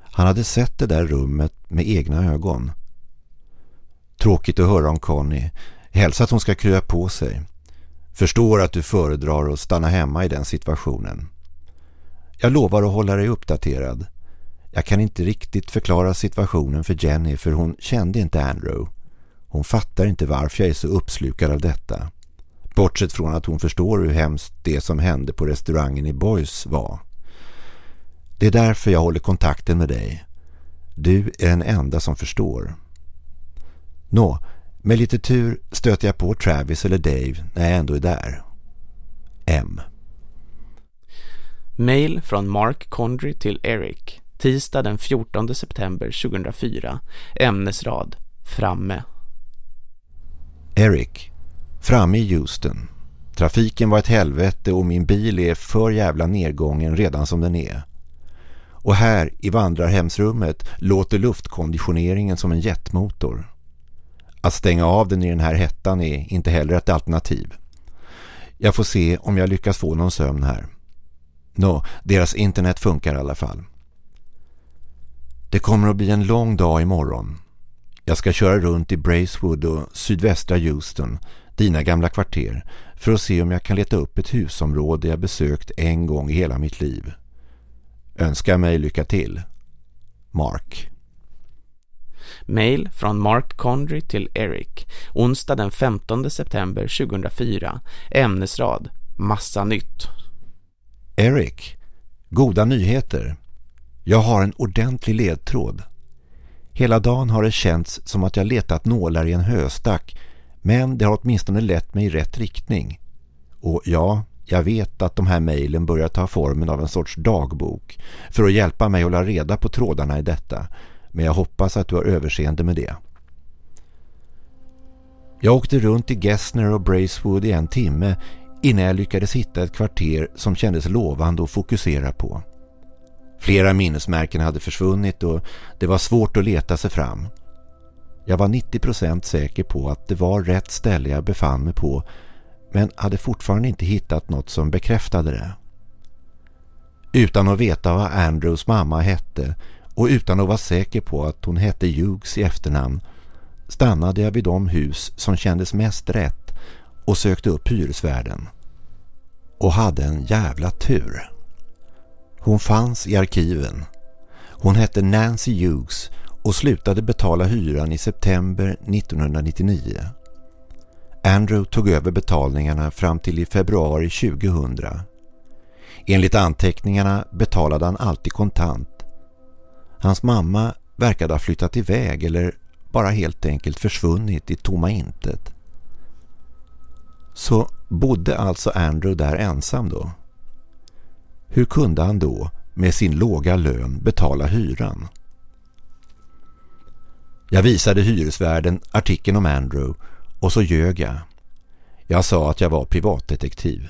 Han hade sett det där rummet med egna ögon. Tråkigt att höra om Connie. Hälsa att hon ska krya på sig. Förstår att du föredrar att stanna hemma i den situationen. Jag lovar att hålla dig uppdaterad. Jag kan inte riktigt förklara situationen för Jenny för hon kände inte Andrew. Hon fattar inte varför jag är så uppslukad av detta. Bortsett från att hon förstår hur hemskt det som hände på restaurangen i Boys var. Det är därför jag håller kontakten med dig. Du är den enda som förstår. Nå, med lite tur stöter jag på Travis eller Dave när jag ändå är där. M. Mail från Mark Condry till Eric. Tisdag den 14 september 2004. Ämnesrad. Framme. Eric. Framme i Houston. Trafiken var ett helvete och min bil är för jävla nedgången redan som den är. Och här i vandrarhemsrummet låter luftkonditioneringen som en jetmotor. Att stänga av den i den här hettan är inte heller ett alternativ. Jag får se om jag lyckas få någon sömn här. Nå, deras internet funkar i alla fall. Det kommer att bli en lång dag imorgon. Jag ska köra runt i Bracewood och sydvästra Houston, dina gamla kvarter, för att se om jag kan leta upp ett husområde jag besökt en gång i hela mitt liv. Önskar mig lycka till. Mark. Mail från Mark Condry till Eric. Onsdag den 15 september 2004. Ämnesrad. Massa nytt. Eric. Goda nyheter. Jag har en ordentlig ledtråd. Hela dagen har det känts som att jag letat nålar i en höstack men det har åtminstone lett mig i rätt riktning. Och ja, jag vet att de här mejlen börjar ta formen av en sorts dagbok för att hjälpa mig hålla reda på trådarna i detta. Men jag hoppas att du har överseende med det. Jag åkte runt i Gessner och Bracewood i en timme innan jag lyckades hitta ett kvarter som kändes lovande att fokusera på. Flera minnesmärken hade försvunnit och det var svårt att leta sig fram. Jag var 90% säker på att det var rätt ställe jag befann mig på men hade fortfarande inte hittat något som bekräftade det. Utan att veta vad Andrews mamma hette och utan att vara säker på att hon hette Hughes i efternamn stannade jag vid de hus som kändes mest rätt och sökte upp hyresvärden. Och hade en jävla tur. Hon fanns i arkiven. Hon hette Nancy Hughes och slutade betala hyran i september 1999. Andrew tog över betalningarna fram till i februari 2000. Enligt anteckningarna betalade han alltid kontant. Hans mamma verkade ha flyttat iväg eller bara helt enkelt försvunnit i tomma intet. Så bodde alltså Andrew där ensam då? Hur kunde han då med sin låga lön betala hyran? Jag visade hyresvärden artikeln om Andrew och så ljög jag. Jag sa att jag var privatdetektiv.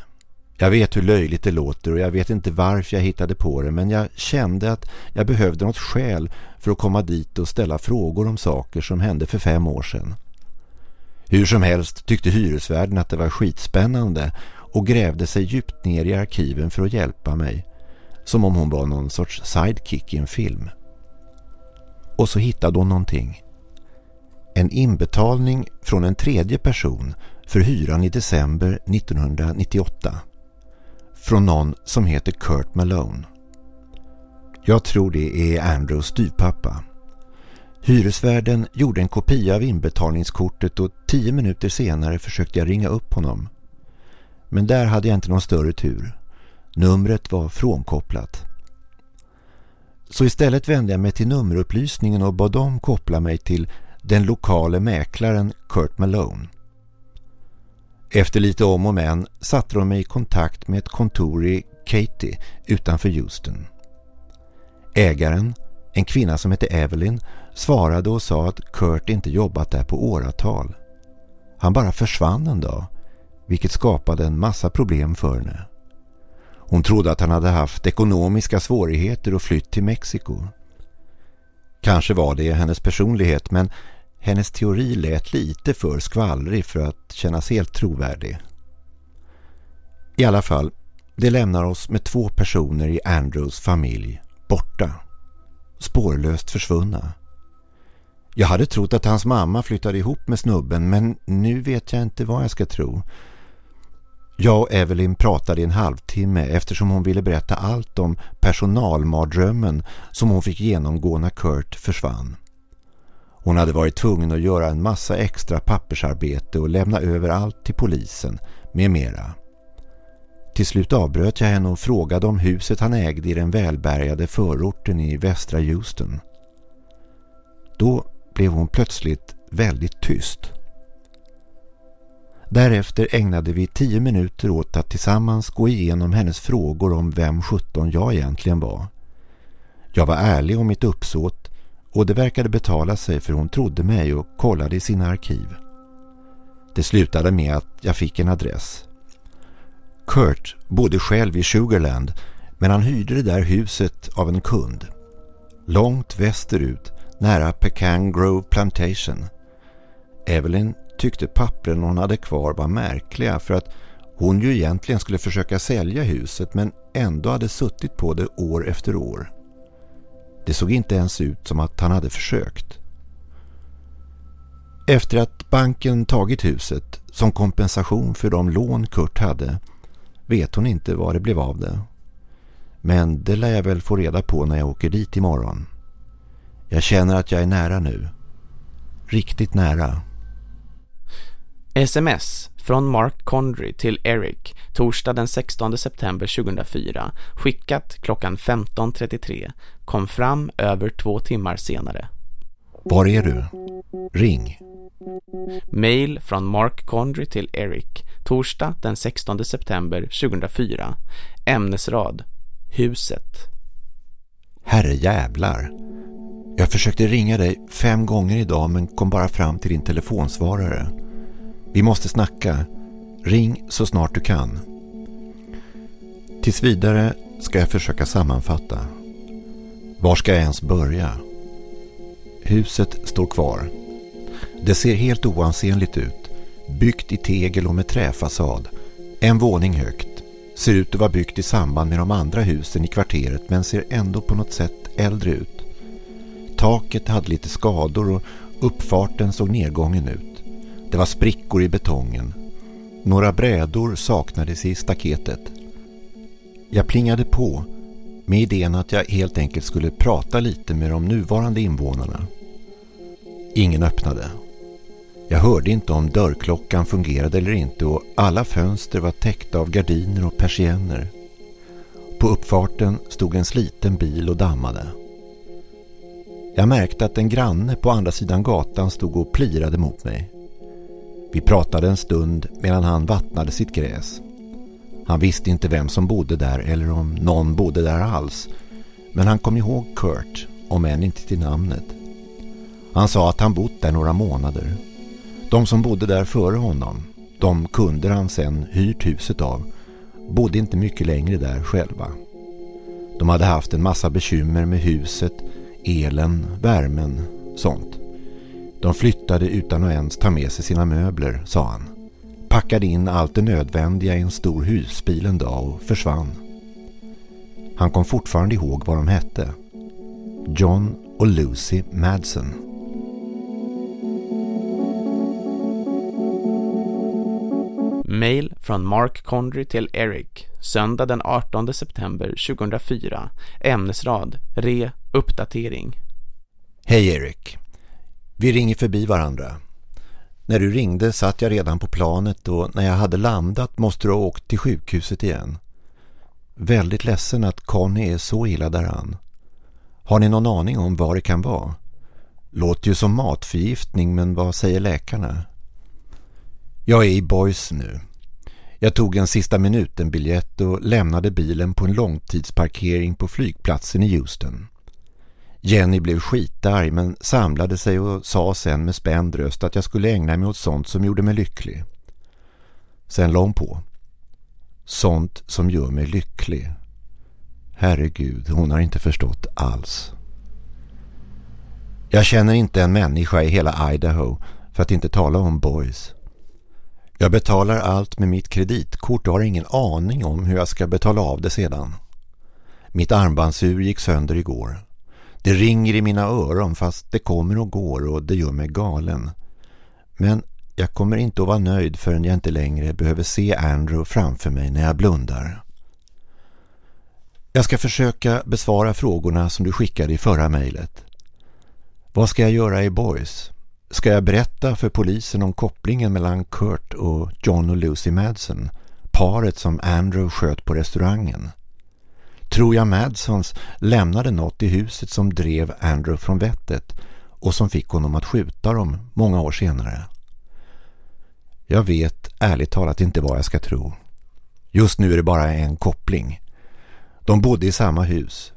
Jag vet hur löjligt det låter och jag vet inte varför jag hittade på det men jag kände att jag behövde något skäl för att komma dit och ställa frågor om saker som hände för fem år sedan. Hur som helst tyckte hyresvärden att det var skitspännande och grävde sig djupt ner i arkiven för att hjälpa mig. Som om hon var någon sorts sidekick i en film. Och så hittade hon någonting. En inbetalning från en tredje person för hyran i december 1998. Från någon som heter Kurt Malone. Jag tror det är Andrews styvpappa. Hyresvärden gjorde en kopia av inbetalningskortet och tio minuter senare försökte jag ringa upp honom. Men där hade jag inte någon större tur. Numret var frånkopplat. Så istället vände jag mig till nummerupplysningen och bad dem koppla mig till den lokale mäklaren Kurt Malone. Efter lite om och men satte de mig i kontakt med ett kontor i Katie utanför Houston. Ägaren, en kvinna som hette Evelyn, svarade och sa att Kurt inte jobbat där på åratal. Han bara försvann en dag, vilket skapade en massa problem för henne. Hon trodde att han hade haft ekonomiska svårigheter och flytt till Mexiko. Kanske var det hennes personlighet men hennes teori lät lite för skvallrig för att kännas helt trovärdig. I alla fall, det lämnar oss med två personer i Andrews familj borta. Spårlöst försvunna. Jag hade trott att hans mamma flyttade ihop med snubben men nu vet jag inte vad jag ska tro. Jag och Evelyn pratade i en halvtimme eftersom hon ville berätta allt om personalmardrömmen som hon fick genomgå när Kurt försvann. Hon hade varit tvungen att göra en massa extra pappersarbete och lämna över allt till polisen med mera. Till slut avbröt jag henne och frågade om huset han ägde i den välbärgade förorten i västra Houston. Då blev hon plötsligt väldigt tyst. Därefter ägnade vi tio minuter åt att tillsammans gå igenom hennes frågor om vem 17 jag egentligen var. Jag var ärlig om mitt uppsåt och det verkade betala sig för hon trodde mig och kollade i sina arkiv. Det slutade med att jag fick en adress. Kurt bodde själv i Sugarland men han hyrde det där huset av en kund. Långt västerut, nära Pecan Grove Plantation. Evelyn tyckte pappren hon hade kvar var märkliga för att hon ju egentligen skulle försöka sälja huset men ändå hade suttit på det år efter år. Det såg inte ens ut som att han hade försökt. Efter att banken tagit huset som kompensation för de lån Kurt hade vet hon inte vad det blev av det. Men det lär jag väl få reda på när jag åker dit imorgon. Jag känner att jag är nära nu. Riktigt nära. SMS från Mark Condry till Eric torsdag den 16 september 2004 skickat klockan 15.33 kom fram över två timmar senare. Var är du? Ring. Mail från Mark Condry till Eric torsdag den 16 september 2004 ämnesrad Huset Herre jävlar. Jag försökte ringa dig fem gånger idag men kom bara fram till din telefonsvarare. Vi måste snacka. Ring så snart du kan. Tills vidare ska jag försöka sammanfatta. Var ska jag ens börja? Huset står kvar. Det ser helt oansenligt ut. Byggt i tegel och med träfasad. En våning högt. Ser ut att vara byggt i samband med de andra husen i kvarteret men ser ändå på något sätt äldre ut. Taket hade lite skador och uppfarten såg nedgången ut. Det var sprickor i betongen. Några brädor saknades i staketet. Jag plingade på med idén att jag helt enkelt skulle prata lite med de nuvarande invånarna. Ingen öppnade. Jag hörde inte om dörrklockan fungerade eller inte och alla fönster var täckta av gardiner och persienner. På uppfarten stod en sliten bil och dammade. Jag märkte att en granne på andra sidan gatan stod och plirade mot mig. Vi pratade en stund medan han vattnade sitt gräs. Han visste inte vem som bodde där eller om någon bodde där alls. Men han kom ihåg Kurt, om än inte till namnet. Han sa att han bott där några månader. De som bodde där före honom, de kunder han sen hyrt huset av, bodde inte mycket längre där själva. De hade haft en massa bekymmer med huset, elen, värmen, sånt. De flyttade utan att ens ta med sig sina möbler, sa han. Packade in allt det nödvändiga i en stor husbil en dag och försvann. Han kom fortfarande ihåg vad de hette. John och Lucy Madsen. Mail från Mark Condry till Eric söndag den 18 september 2004 ämnesrad Re uppdatering Hej Erik. Vi ringer förbi varandra. När du ringde satt jag redan på planet och när jag hade landat måste du ha åkt till sjukhuset igen. Väldigt ledsen att Conny är så illa däran. Har ni någon aning om vad det kan vara? Låter ju som matförgiftning men vad säger läkarna? Jag är i Boys nu. Jag tog en sista minuten biljett och lämnade bilen på en långtidsparkering på flygplatsen i Houston. Jenny blev skitarg men samlade sig och sa sen med spänd röst att jag skulle ägna mig åt sånt som gjorde mig lycklig. Sen la hon på. Sånt som gör mig lycklig. Herregud, hon har inte förstått alls. Jag känner inte en människa i hela Idaho för att inte tala om boys. Jag betalar allt med mitt kreditkort och har ingen aning om hur jag ska betala av det sedan. Mitt armbandsur gick sönder igår. Det ringer i mina öron fast det kommer och går och det gör mig galen. Men jag kommer inte att vara nöjd förrän jag inte längre behöver se Andrew framför mig när jag blundar. Jag ska försöka besvara frågorna som du skickade i förra mejlet. Vad ska jag göra i Boys? Ska jag berätta för polisen om kopplingen mellan Kurt och John och Lucy Madsen, paret som Andrew sköt på restaurangen? Tror jag Madsons lämnade något i huset som drev Andrew från vettet och som fick honom att skjuta dem många år senare? Jag vet ärligt talat inte vad jag ska tro. Just nu är det bara en koppling. De bodde i samma hus.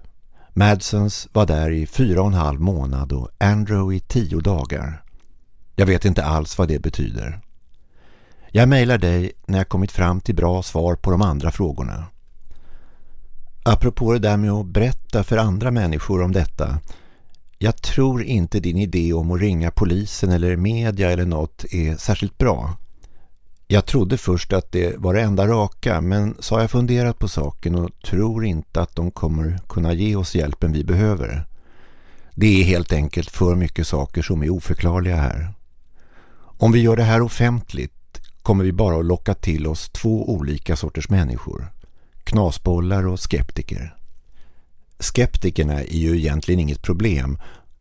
Madsons var där i fyra och en halv månad och Andrew i tio dagar. Jag vet inte alls vad det betyder. Jag mejlar dig när jag kommit fram till bra svar på de andra frågorna. Apropå det där med att berätta för andra människor om detta. jag tror inte din idé om att ringa polisen eller media eller något är särskilt bra. Jag trodde först att det var det enda raka men så har jag funderat på saken och tror inte att de kommer kunna ge oss hjälpen vi behöver. Det är helt enkelt för mycket saker som är oförklarliga här. Om vi gör det här offentligt kommer vi bara att locka till oss två olika sorters människor. Knasbollar och skeptiker. Skeptikerna är ju egentligen inget problem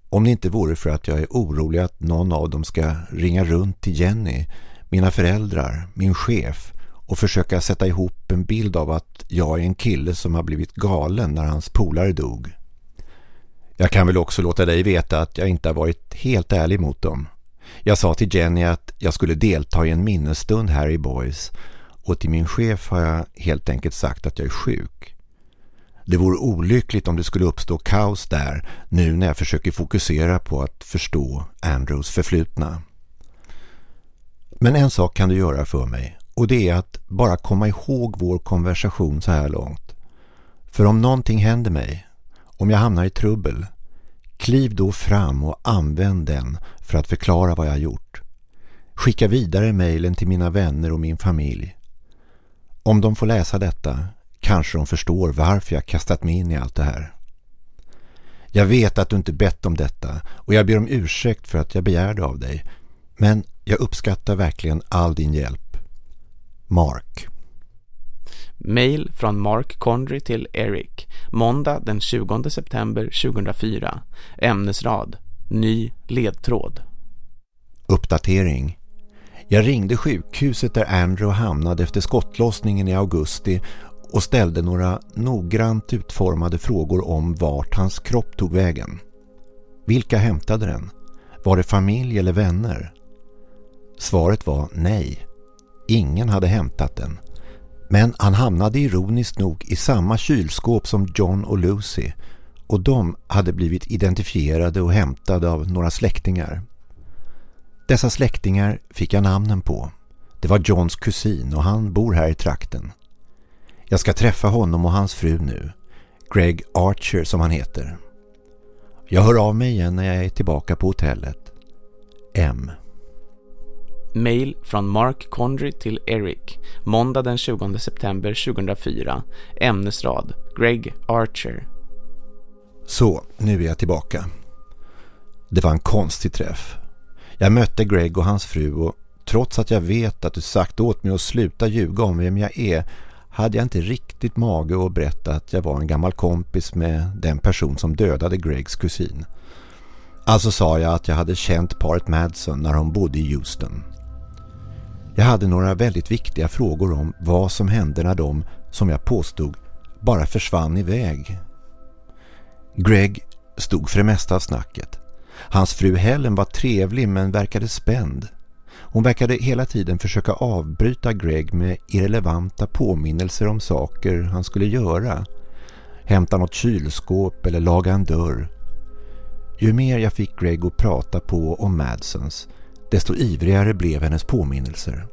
om det inte vore för att jag är orolig att någon av dem ska ringa runt till Jenny, mina föräldrar, min chef och försöka sätta ihop en bild av att jag är en kille som har blivit galen när hans polare dog. Jag kan väl också låta dig veta att jag inte har varit helt ärlig mot dem. Jag sa till Jenny att jag skulle delta i en minnesstund här i Boys och till min chef har jag helt enkelt sagt att jag är sjuk. Det vore olyckligt om det skulle uppstå kaos där nu när jag försöker fokusera på att förstå Andrews förflutna. Men en sak kan du göra för mig och det är att bara komma ihåg vår konversation så här långt. För om någonting händer mig, om jag hamnar i trubbel, kliv då fram och använd den för att förklara vad jag gjort. Skicka vidare mejlen till mina vänner och min familj. Om de får läsa detta kanske de förstår varför jag kastat mig in i allt det här. Jag vet att du inte bett om detta och jag ber om ursäkt för att jag begärde av dig. Men jag uppskattar verkligen all din hjälp. Mark. Mail från Mark Condry till Eric. Måndag den 20 september 2004. Ämnesrad. Ny ledtråd. Uppdatering. Jag ringde sjukhuset där Andrew hamnade efter skottlossningen i augusti och ställde några noggrant utformade frågor om vart hans kropp tog vägen. Vilka hämtade den? Var det familj eller vänner? Svaret var nej. Ingen hade hämtat den. Men han hamnade ironiskt nog i samma kylskåp som John och Lucy och de hade blivit identifierade och hämtade av några släktingar. Dessa släktingar fick jag namnen på. Det var Johns kusin och han bor här i trakten. Jag ska träffa honom och hans fru nu. Greg Archer som han heter. Jag hör av mig igen när jag är tillbaka på hotellet. M. Mail från Mark Condry till Eric. Måndag den 20 september 2004. Ämnesrad. Greg Archer. Så, nu är jag tillbaka. Det var en konstig träff. Jag mötte Greg och hans fru och trots att jag vet att du sagt åt mig att sluta ljuga om vem jag är hade jag inte riktigt mage att berätta att jag var en gammal kompis med den person som dödade Gregs kusin. Alltså sa jag att jag hade känt paret Madsen när de bodde i Houston. Jag hade några väldigt viktiga frågor om vad som hände när de, som jag påstod, bara försvann iväg. Greg stod för det mesta av snacket. Hans fru Helen var trevlig men verkade spänd. Hon verkade hela tiden försöka avbryta Greg med irrelevanta påminnelser om saker han skulle göra. Hämta något kylskåp eller laga en dörr. Ju mer jag fick Greg att prata på om Madsons, desto ivrigare blev hennes påminnelser.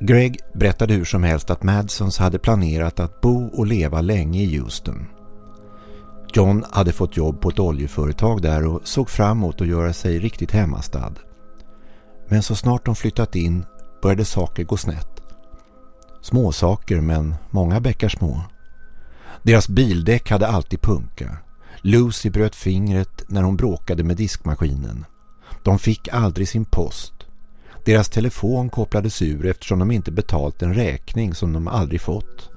Greg berättade hur som helst att Madsons hade planerat att bo och leva länge i Houston. John hade fått jobb på ett oljeföretag där och såg fram emot att göra sig riktigt hemmastad. Men så snart de flyttat in började saker gå snett. Små saker men många bäckar små. Deras bildäck hade alltid punka. Lucy bröt fingret när hon bråkade med diskmaskinen. De fick aldrig sin post. Deras telefon kopplades ur eftersom de inte betalt en räkning som de aldrig fått.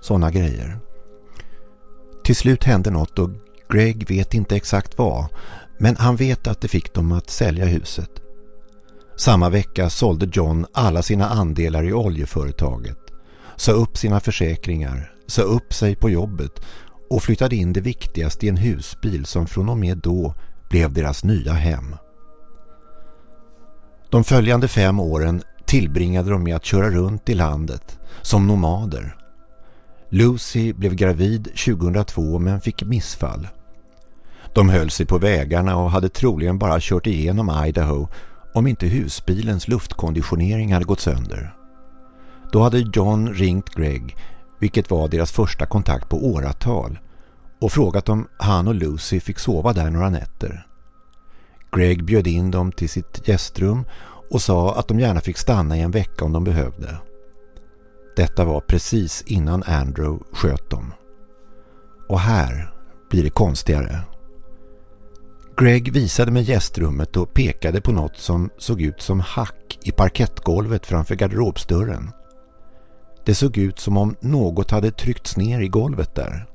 Sådana grejer. Till slut hände något och Greg vet inte exakt vad men han vet att det fick dem att sälja huset. Samma vecka sålde John alla sina andelar i oljeföretaget, sa upp sina försäkringar, sa upp sig på jobbet och flyttade in det viktigaste i en husbil som från och med då blev deras nya hem. De följande fem åren tillbringade de med att köra runt i landet som nomader. Lucy blev gravid 2002 men fick missfall. De höll sig på vägarna och hade troligen bara kört igenom Idaho om inte husbilens luftkonditionering hade gått sönder. Då hade John ringt Greg, vilket var deras första kontakt på åratal, och frågat om han och Lucy fick sova där några nätter. Greg bjöd in dem till sitt gästrum och sa att de gärna fick stanna i en vecka om de behövde. Detta var precis innan Andrew sköt dem. Och här blir det konstigare. Greg visade mig gästrummet och pekade på något som såg ut som hack i parkettgolvet framför garderobsdörren. Det såg ut som om något hade tryckts ner i golvet där.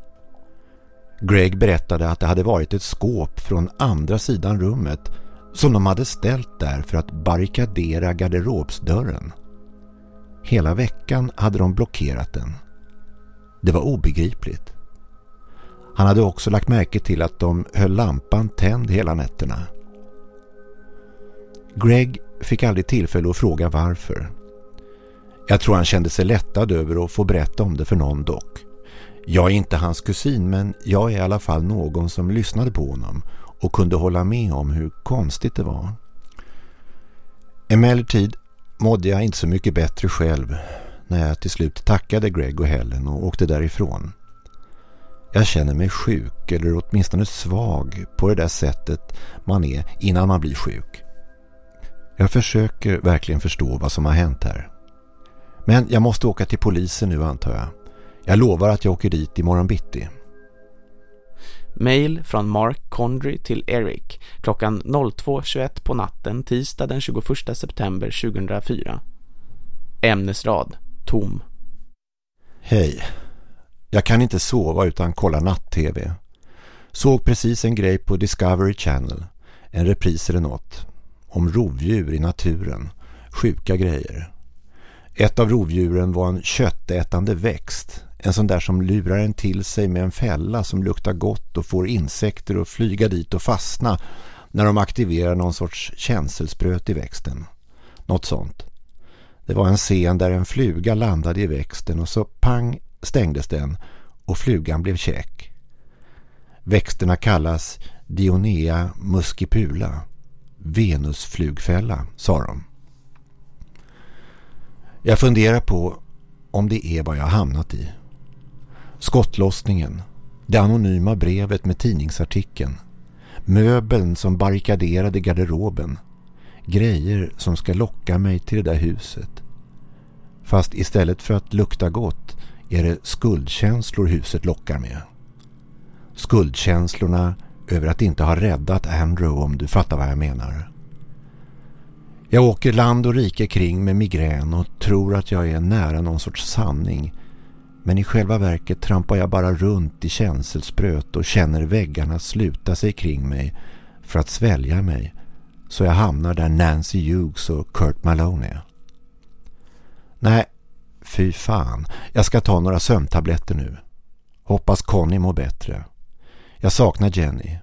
Greg berättade att det hade varit ett skåp från andra sidan rummet som de hade ställt där för att barrikadera garderobsdörren. Hela veckan hade de blockerat den. Det var obegripligt. Han hade också lagt märke till att de höll lampan tänd hela nätterna. Greg fick aldrig tillfälle att fråga varför. Jag tror han kände sig lättad över att få berätta om det för någon dock. Jag är inte hans kusin men jag är i alla fall någon som lyssnade på honom och kunde hålla med om hur konstigt det var. Emellertid mådde jag inte så mycket bättre själv när jag till slut tackade Greg och Helen och åkte därifrån. Jag känner mig sjuk eller åtminstone svag på det där sättet man är innan man blir sjuk. Jag försöker verkligen förstå vad som har hänt här. Men jag måste åka till polisen nu antar jag. Jag lovar att jag åker dit imorgon bitti. Mail från Mark Condry till Eric klockan 02.21 på natten tisdag den 21 september 2004. Ämnesrad, tom. Hej. Jag kan inte sova utan kolla natt-tv. Såg precis en grej på Discovery Channel. En repris eller något. Om rovdjur i naturen. Sjuka grejer. Ett av rovdjuren var en köttätande växt. En sån där som lurar en till sig med en fälla som luktar gott och får insekter att flyga dit och fastna när de aktiverar någon sorts känselspröt i växten. Något sånt. Det var en scen där en fluga landade i växten och så pang stängdes den och flugan blev käk. Växterna kallas Dionea muscipula, Venusflugfälla, sa de. Jag funderar på om det är vad jag hamnat i. Skottlossningen, det anonyma brevet med tidningsartikeln, möbeln som barrikaderade garderoben, grejer som ska locka mig till det där huset. Fast istället för att lukta gott är det skuldkänslor huset lockar med. Skuldkänslorna över att inte ha räddat Andrew om du fattar vad jag menar. Jag åker land och rike kring med migrän och tror att jag är nära någon sorts sanning. Men i själva verket trampar jag bara runt i känselspröt och känner väggarna sluta sig kring mig för att svälja mig så jag hamnar där Nancy Hughes och Kurt Malone är. Nej, fy fan. Jag ska ta några sömntabletter nu. Hoppas Connie mår bättre. Jag saknar Jenny.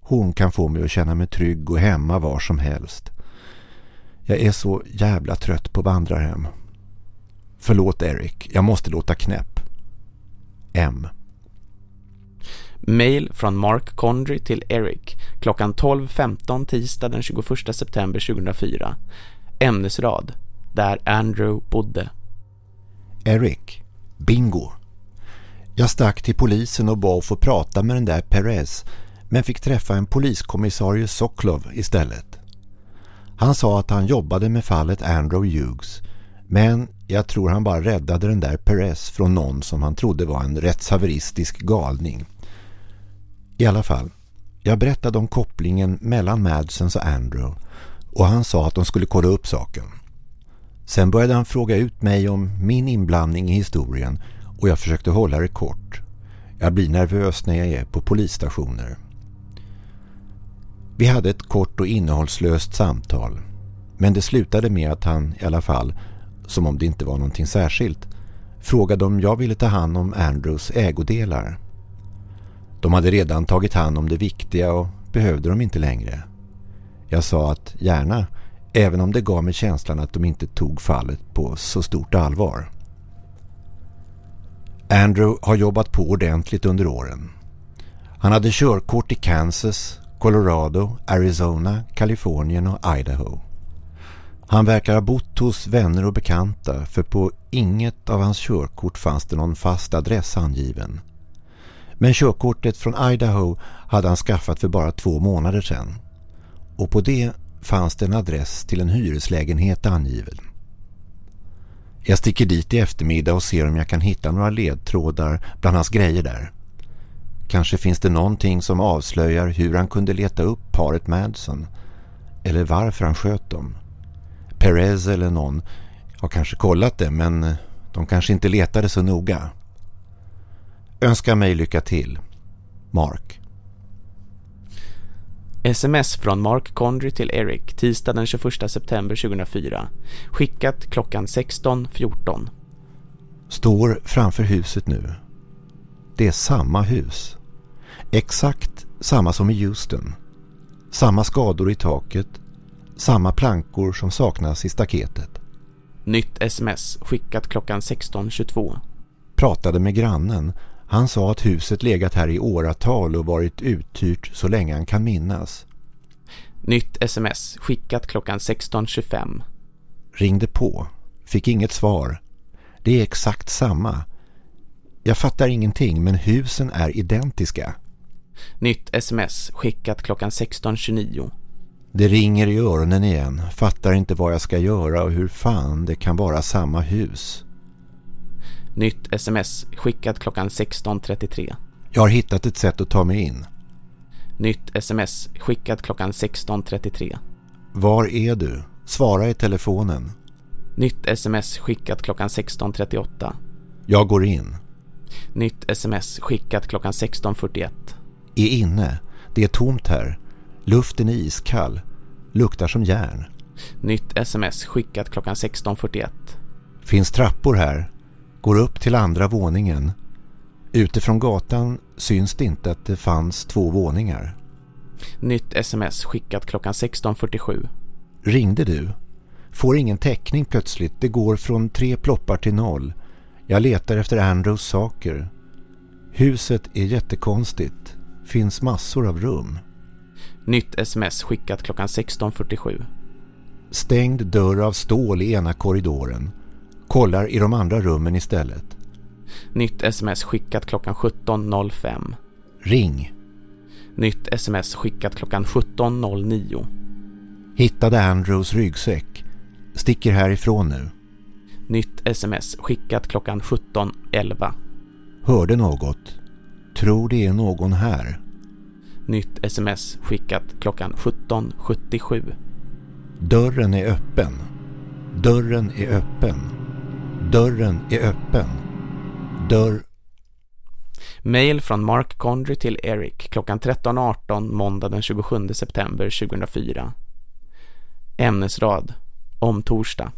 Hon kan få mig att känna mig trygg och hemma var som helst. Jag är så jävla trött på vandrarhem. Förlåt Eric, jag måste låta knäpp. M. Mail från Mark Condry till Eric klockan 12.15 tisdag den 21 september 2004. Ämnesrad, där Andrew bodde. Eric, bingo. Jag stack till polisen och bad att få prata med den där Perez men fick träffa en poliskommissarie Soklov istället. Han sa att han jobbade med fallet Andrew Hughes men jag tror han bara räddade den där Perez från någon som han trodde var en rättshaveristisk galning. I alla fall, jag berättade om kopplingen mellan Madsens och Andrew och han sa att de skulle kolla upp saken. Sen började han fråga ut mig om min inblandning i historien och jag försökte hålla det kort. Jag blir nervös när jag är på polisstationer. Vi hade ett kort och innehållslöst samtal. Men det slutade med att han i alla fall, som om det inte var någonting särskilt, frågade om jag ville ta hand om Andrews ägodelar. De hade redan tagit hand om det viktiga och behövde dem inte längre. Jag sa att gärna, även om det gav mig känslan att de inte tog fallet på så stort allvar. Andrew har jobbat på ordentligt under åren. Han hade körkort i Kansas, Colorado, Arizona, Kalifornien och Idaho. Han verkar ha bott hos vänner och bekanta för på inget av hans körkort fanns det någon fast adress angiven. Men körkortet från Idaho hade han skaffat för bara två månader sedan. Och på det fanns det en adress till en hyreslägenhet angiven. Jag sticker dit i eftermiddag och ser om jag kan hitta några ledtrådar bland hans grejer där. Kanske finns det någonting som avslöjar hur han kunde leta upp paret Madsen eller varför han sköt dem. Perez eller någon har kanske kollat det men de kanske inte letade så noga. Önska mig lycka till. Mark. Sms från Mark Condry till Eric tisdag den 21 september 2004. Skickat klockan 16.14. Står framför huset nu. Det är samma hus. Exakt samma som i Houston. Samma skador i taket. Samma plankor som saknas i staketet. Nytt sms skickat klockan 16.22. Pratade med grannen. Han sa att huset legat här i åratal och varit uthyrt så länge han kan minnas. Nytt sms skickat klockan 16.25. Ringde på. Fick inget svar. Det är exakt samma. Jag fattar ingenting men husen är identiska. Nytt sms skickat klockan 16.29. Det ringer i öronen igen. Fattar inte vad jag ska göra och hur fan det kan vara samma hus. Nytt sms skickat klockan 16.33. Jag har hittat ett sätt att ta mig in. Nytt sms skickat klockan 16.33. Var är du? Svara i telefonen. Nytt sms skickat klockan 16.38. Jag går in. Nytt sms skickat klockan 16.41. Är inne. Det är tomt här. Luften är iskall. Luktar som järn. Nytt sms skickat klockan 16.41. Finns trappor här. Går upp till andra våningen. Utifrån gatan syns det inte att det fanns två våningar. Nytt sms skickat klockan 16.47. Ringde du? Får ingen täckning plötsligt. Det går från tre ploppar till noll. Jag letar efter Andrews saker. Huset är jättekonstigt. Finns massor av rum. Nytt sms skickat klockan 16.47. Stängd dörr av stål i ena korridoren. Kollar i de andra rummen istället. Nytt sms skickat klockan 17.05. Ring. Nytt sms skickat klockan 17.09. Hittade Andrews ryggsäck. Sticker härifrån nu. Nytt sms skickat klockan 17.11. Hörde något. Tror det är någon här. Nytt sms skickat klockan 17.77. Dörren är öppen. Dörren är öppen. Dörren är öppen. Dörr... Mail från Mark Condry till Eric klockan 13.18 måndag den 27 september 2004. Ämnesrad. Om torsdag.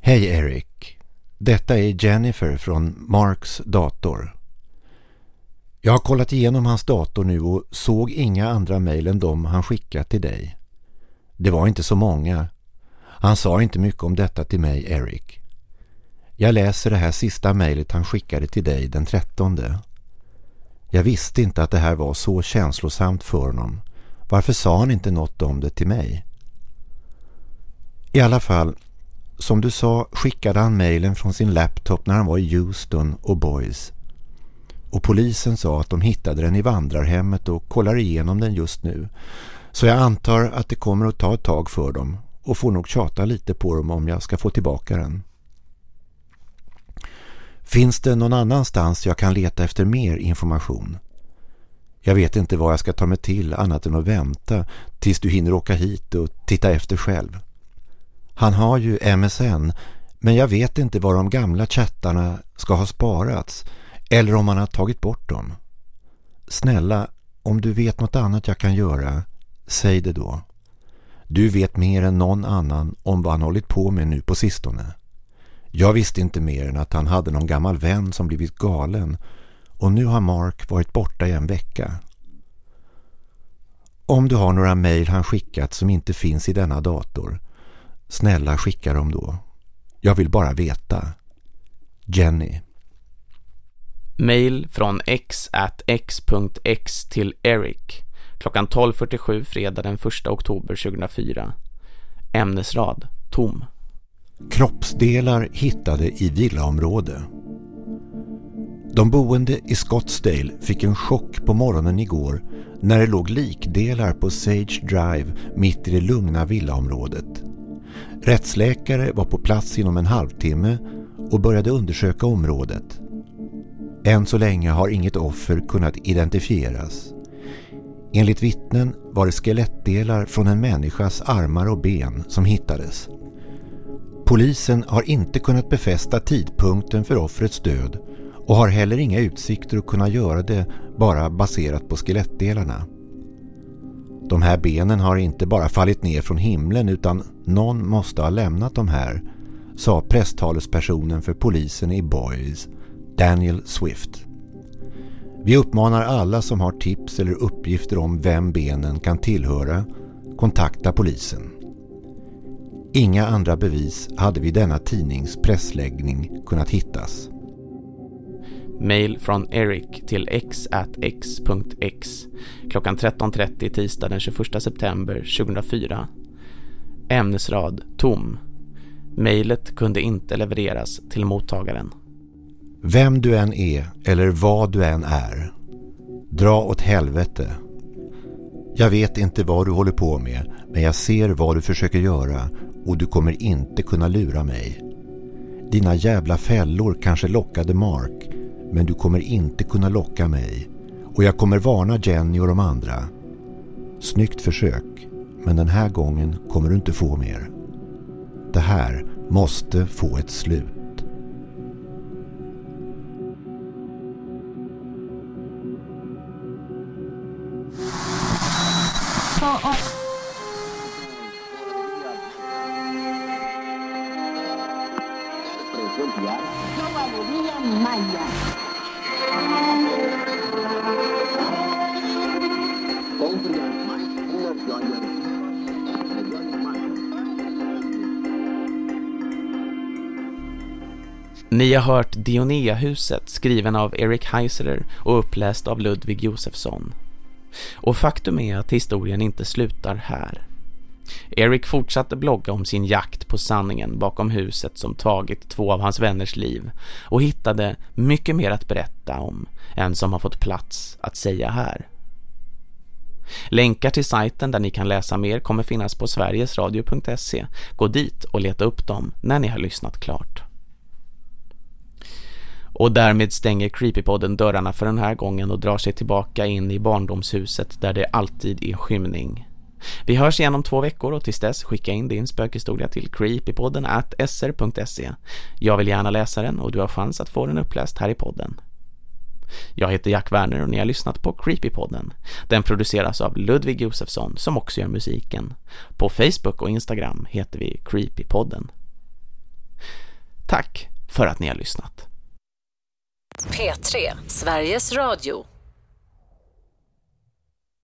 Hej Eric. Detta är Jennifer från Marks dator. Jag har kollat igenom hans dator nu och såg inga andra mejl än de han skickat till dig. Det var inte så många. Han sa inte mycket om detta till mig, Eric. Jag läser det här sista mejlet han skickade till dig den 13. Jag visste inte att det här var så känslosamt för honom. Varför sa han inte något om det till mig? I alla fall, som du sa skickade han mejlen från sin laptop när han var i Houston och Boys. Och polisen sa att de hittade den i vandrarhemmet och kollar igenom den just nu. Så jag antar att det kommer att ta ett tag för dem och får nog tjata lite på dem om jag ska få tillbaka den. Finns det någon annanstans jag kan leta efter mer information? Jag vet inte vad jag ska ta mig till annat än att vänta tills du hinner åka hit och titta efter själv. Han har ju MSN men jag vet inte var de gamla chattarna ska ha sparats eller om han har tagit bort dem. Snälla, om du vet något annat jag kan göra, säg det då. Du vet mer än någon annan om vad han hållit på med nu på sistone. Jag visste inte mer än att han hade någon gammal vän som blivit galen och nu har Mark varit borta i en vecka. Om du har några mejl han skickat som inte finns i denna dator, snälla skicka dem då. Jag vill bara veta. Jenny. Mail från x at x.x till Eric klockan 12.47 fredag den 1 oktober 2004. Ämnesrad, tom. Kroppsdelar hittade i villaområde. De boende i Scottsdale fick en chock på morgonen igår när det låg likdelar på Sage Drive mitt i det lugna villaområdet. Rättsläkare var på plats inom en halvtimme och började undersöka området. Än så länge har inget offer kunnat identifieras. Enligt vittnen var det skelettdelar från en människas armar och ben som hittades. Polisen har inte kunnat befästa tidpunkten för offrets död och har heller inga utsikter att kunna göra det bara baserat på skelettdelarna. De här benen har inte bara fallit ner från himlen utan någon måste ha lämnat dem här, sa presstalespersonen för polisen i Boys, Daniel Swift. Vi uppmanar alla som har tips eller uppgifter om vem benen kan tillhöra kontakta polisen. Inga andra bevis hade vid denna tidnings pressläggning kunnat hittas. Mail från Eric till x.x.x klockan 13.30 tisdag den 21 september 2004. Ämnesrad tom. Mailet kunde inte levereras till mottagaren. Vem du än är eller vad du än är. Dra åt helvete. Jag vet inte vad du håller på med men jag ser vad du försöker göra och du kommer inte kunna lura mig. Dina jävla fällor kanske lockade Mark men du kommer inte kunna locka mig och jag kommer varna Jenny och de andra. Snyggt försök men den här gången kommer du inte få mer. Det här måste få ett slut. Ni har hört ”Dioneahuset” skriven av Eric Heiseler och uppläst av Ludvig Josefsson. Och faktum är att historien inte slutar här. Eric fortsatte blogga om sin jakt på sanningen bakom huset som tagit två av hans vänners liv och hittade mycket mer att berätta om än som har fått plats att säga här. Länkar till sajten där ni kan läsa mer kommer finnas på sverigesradio.se. Gå dit och leta upp dem när ni har lyssnat klart. Och därmed stänger Creepypodden dörrarna för den här gången och drar sig tillbaka in i barndomshuset där det alltid är skymning. Vi hörs igen om två veckor och tills dess skicka in din spökhistoria till creepypodden at sr.se. Jag vill gärna läsa den och du har chans att få den uppläst här i podden. Jag heter Jack Werner och ni har lyssnat på Creepypodden. Den produceras av Ludvig Josefsson som också gör musiken. På Facebook och Instagram heter vi Creepypodden. Tack för att ni har lyssnat. P3, Sveriges Radio.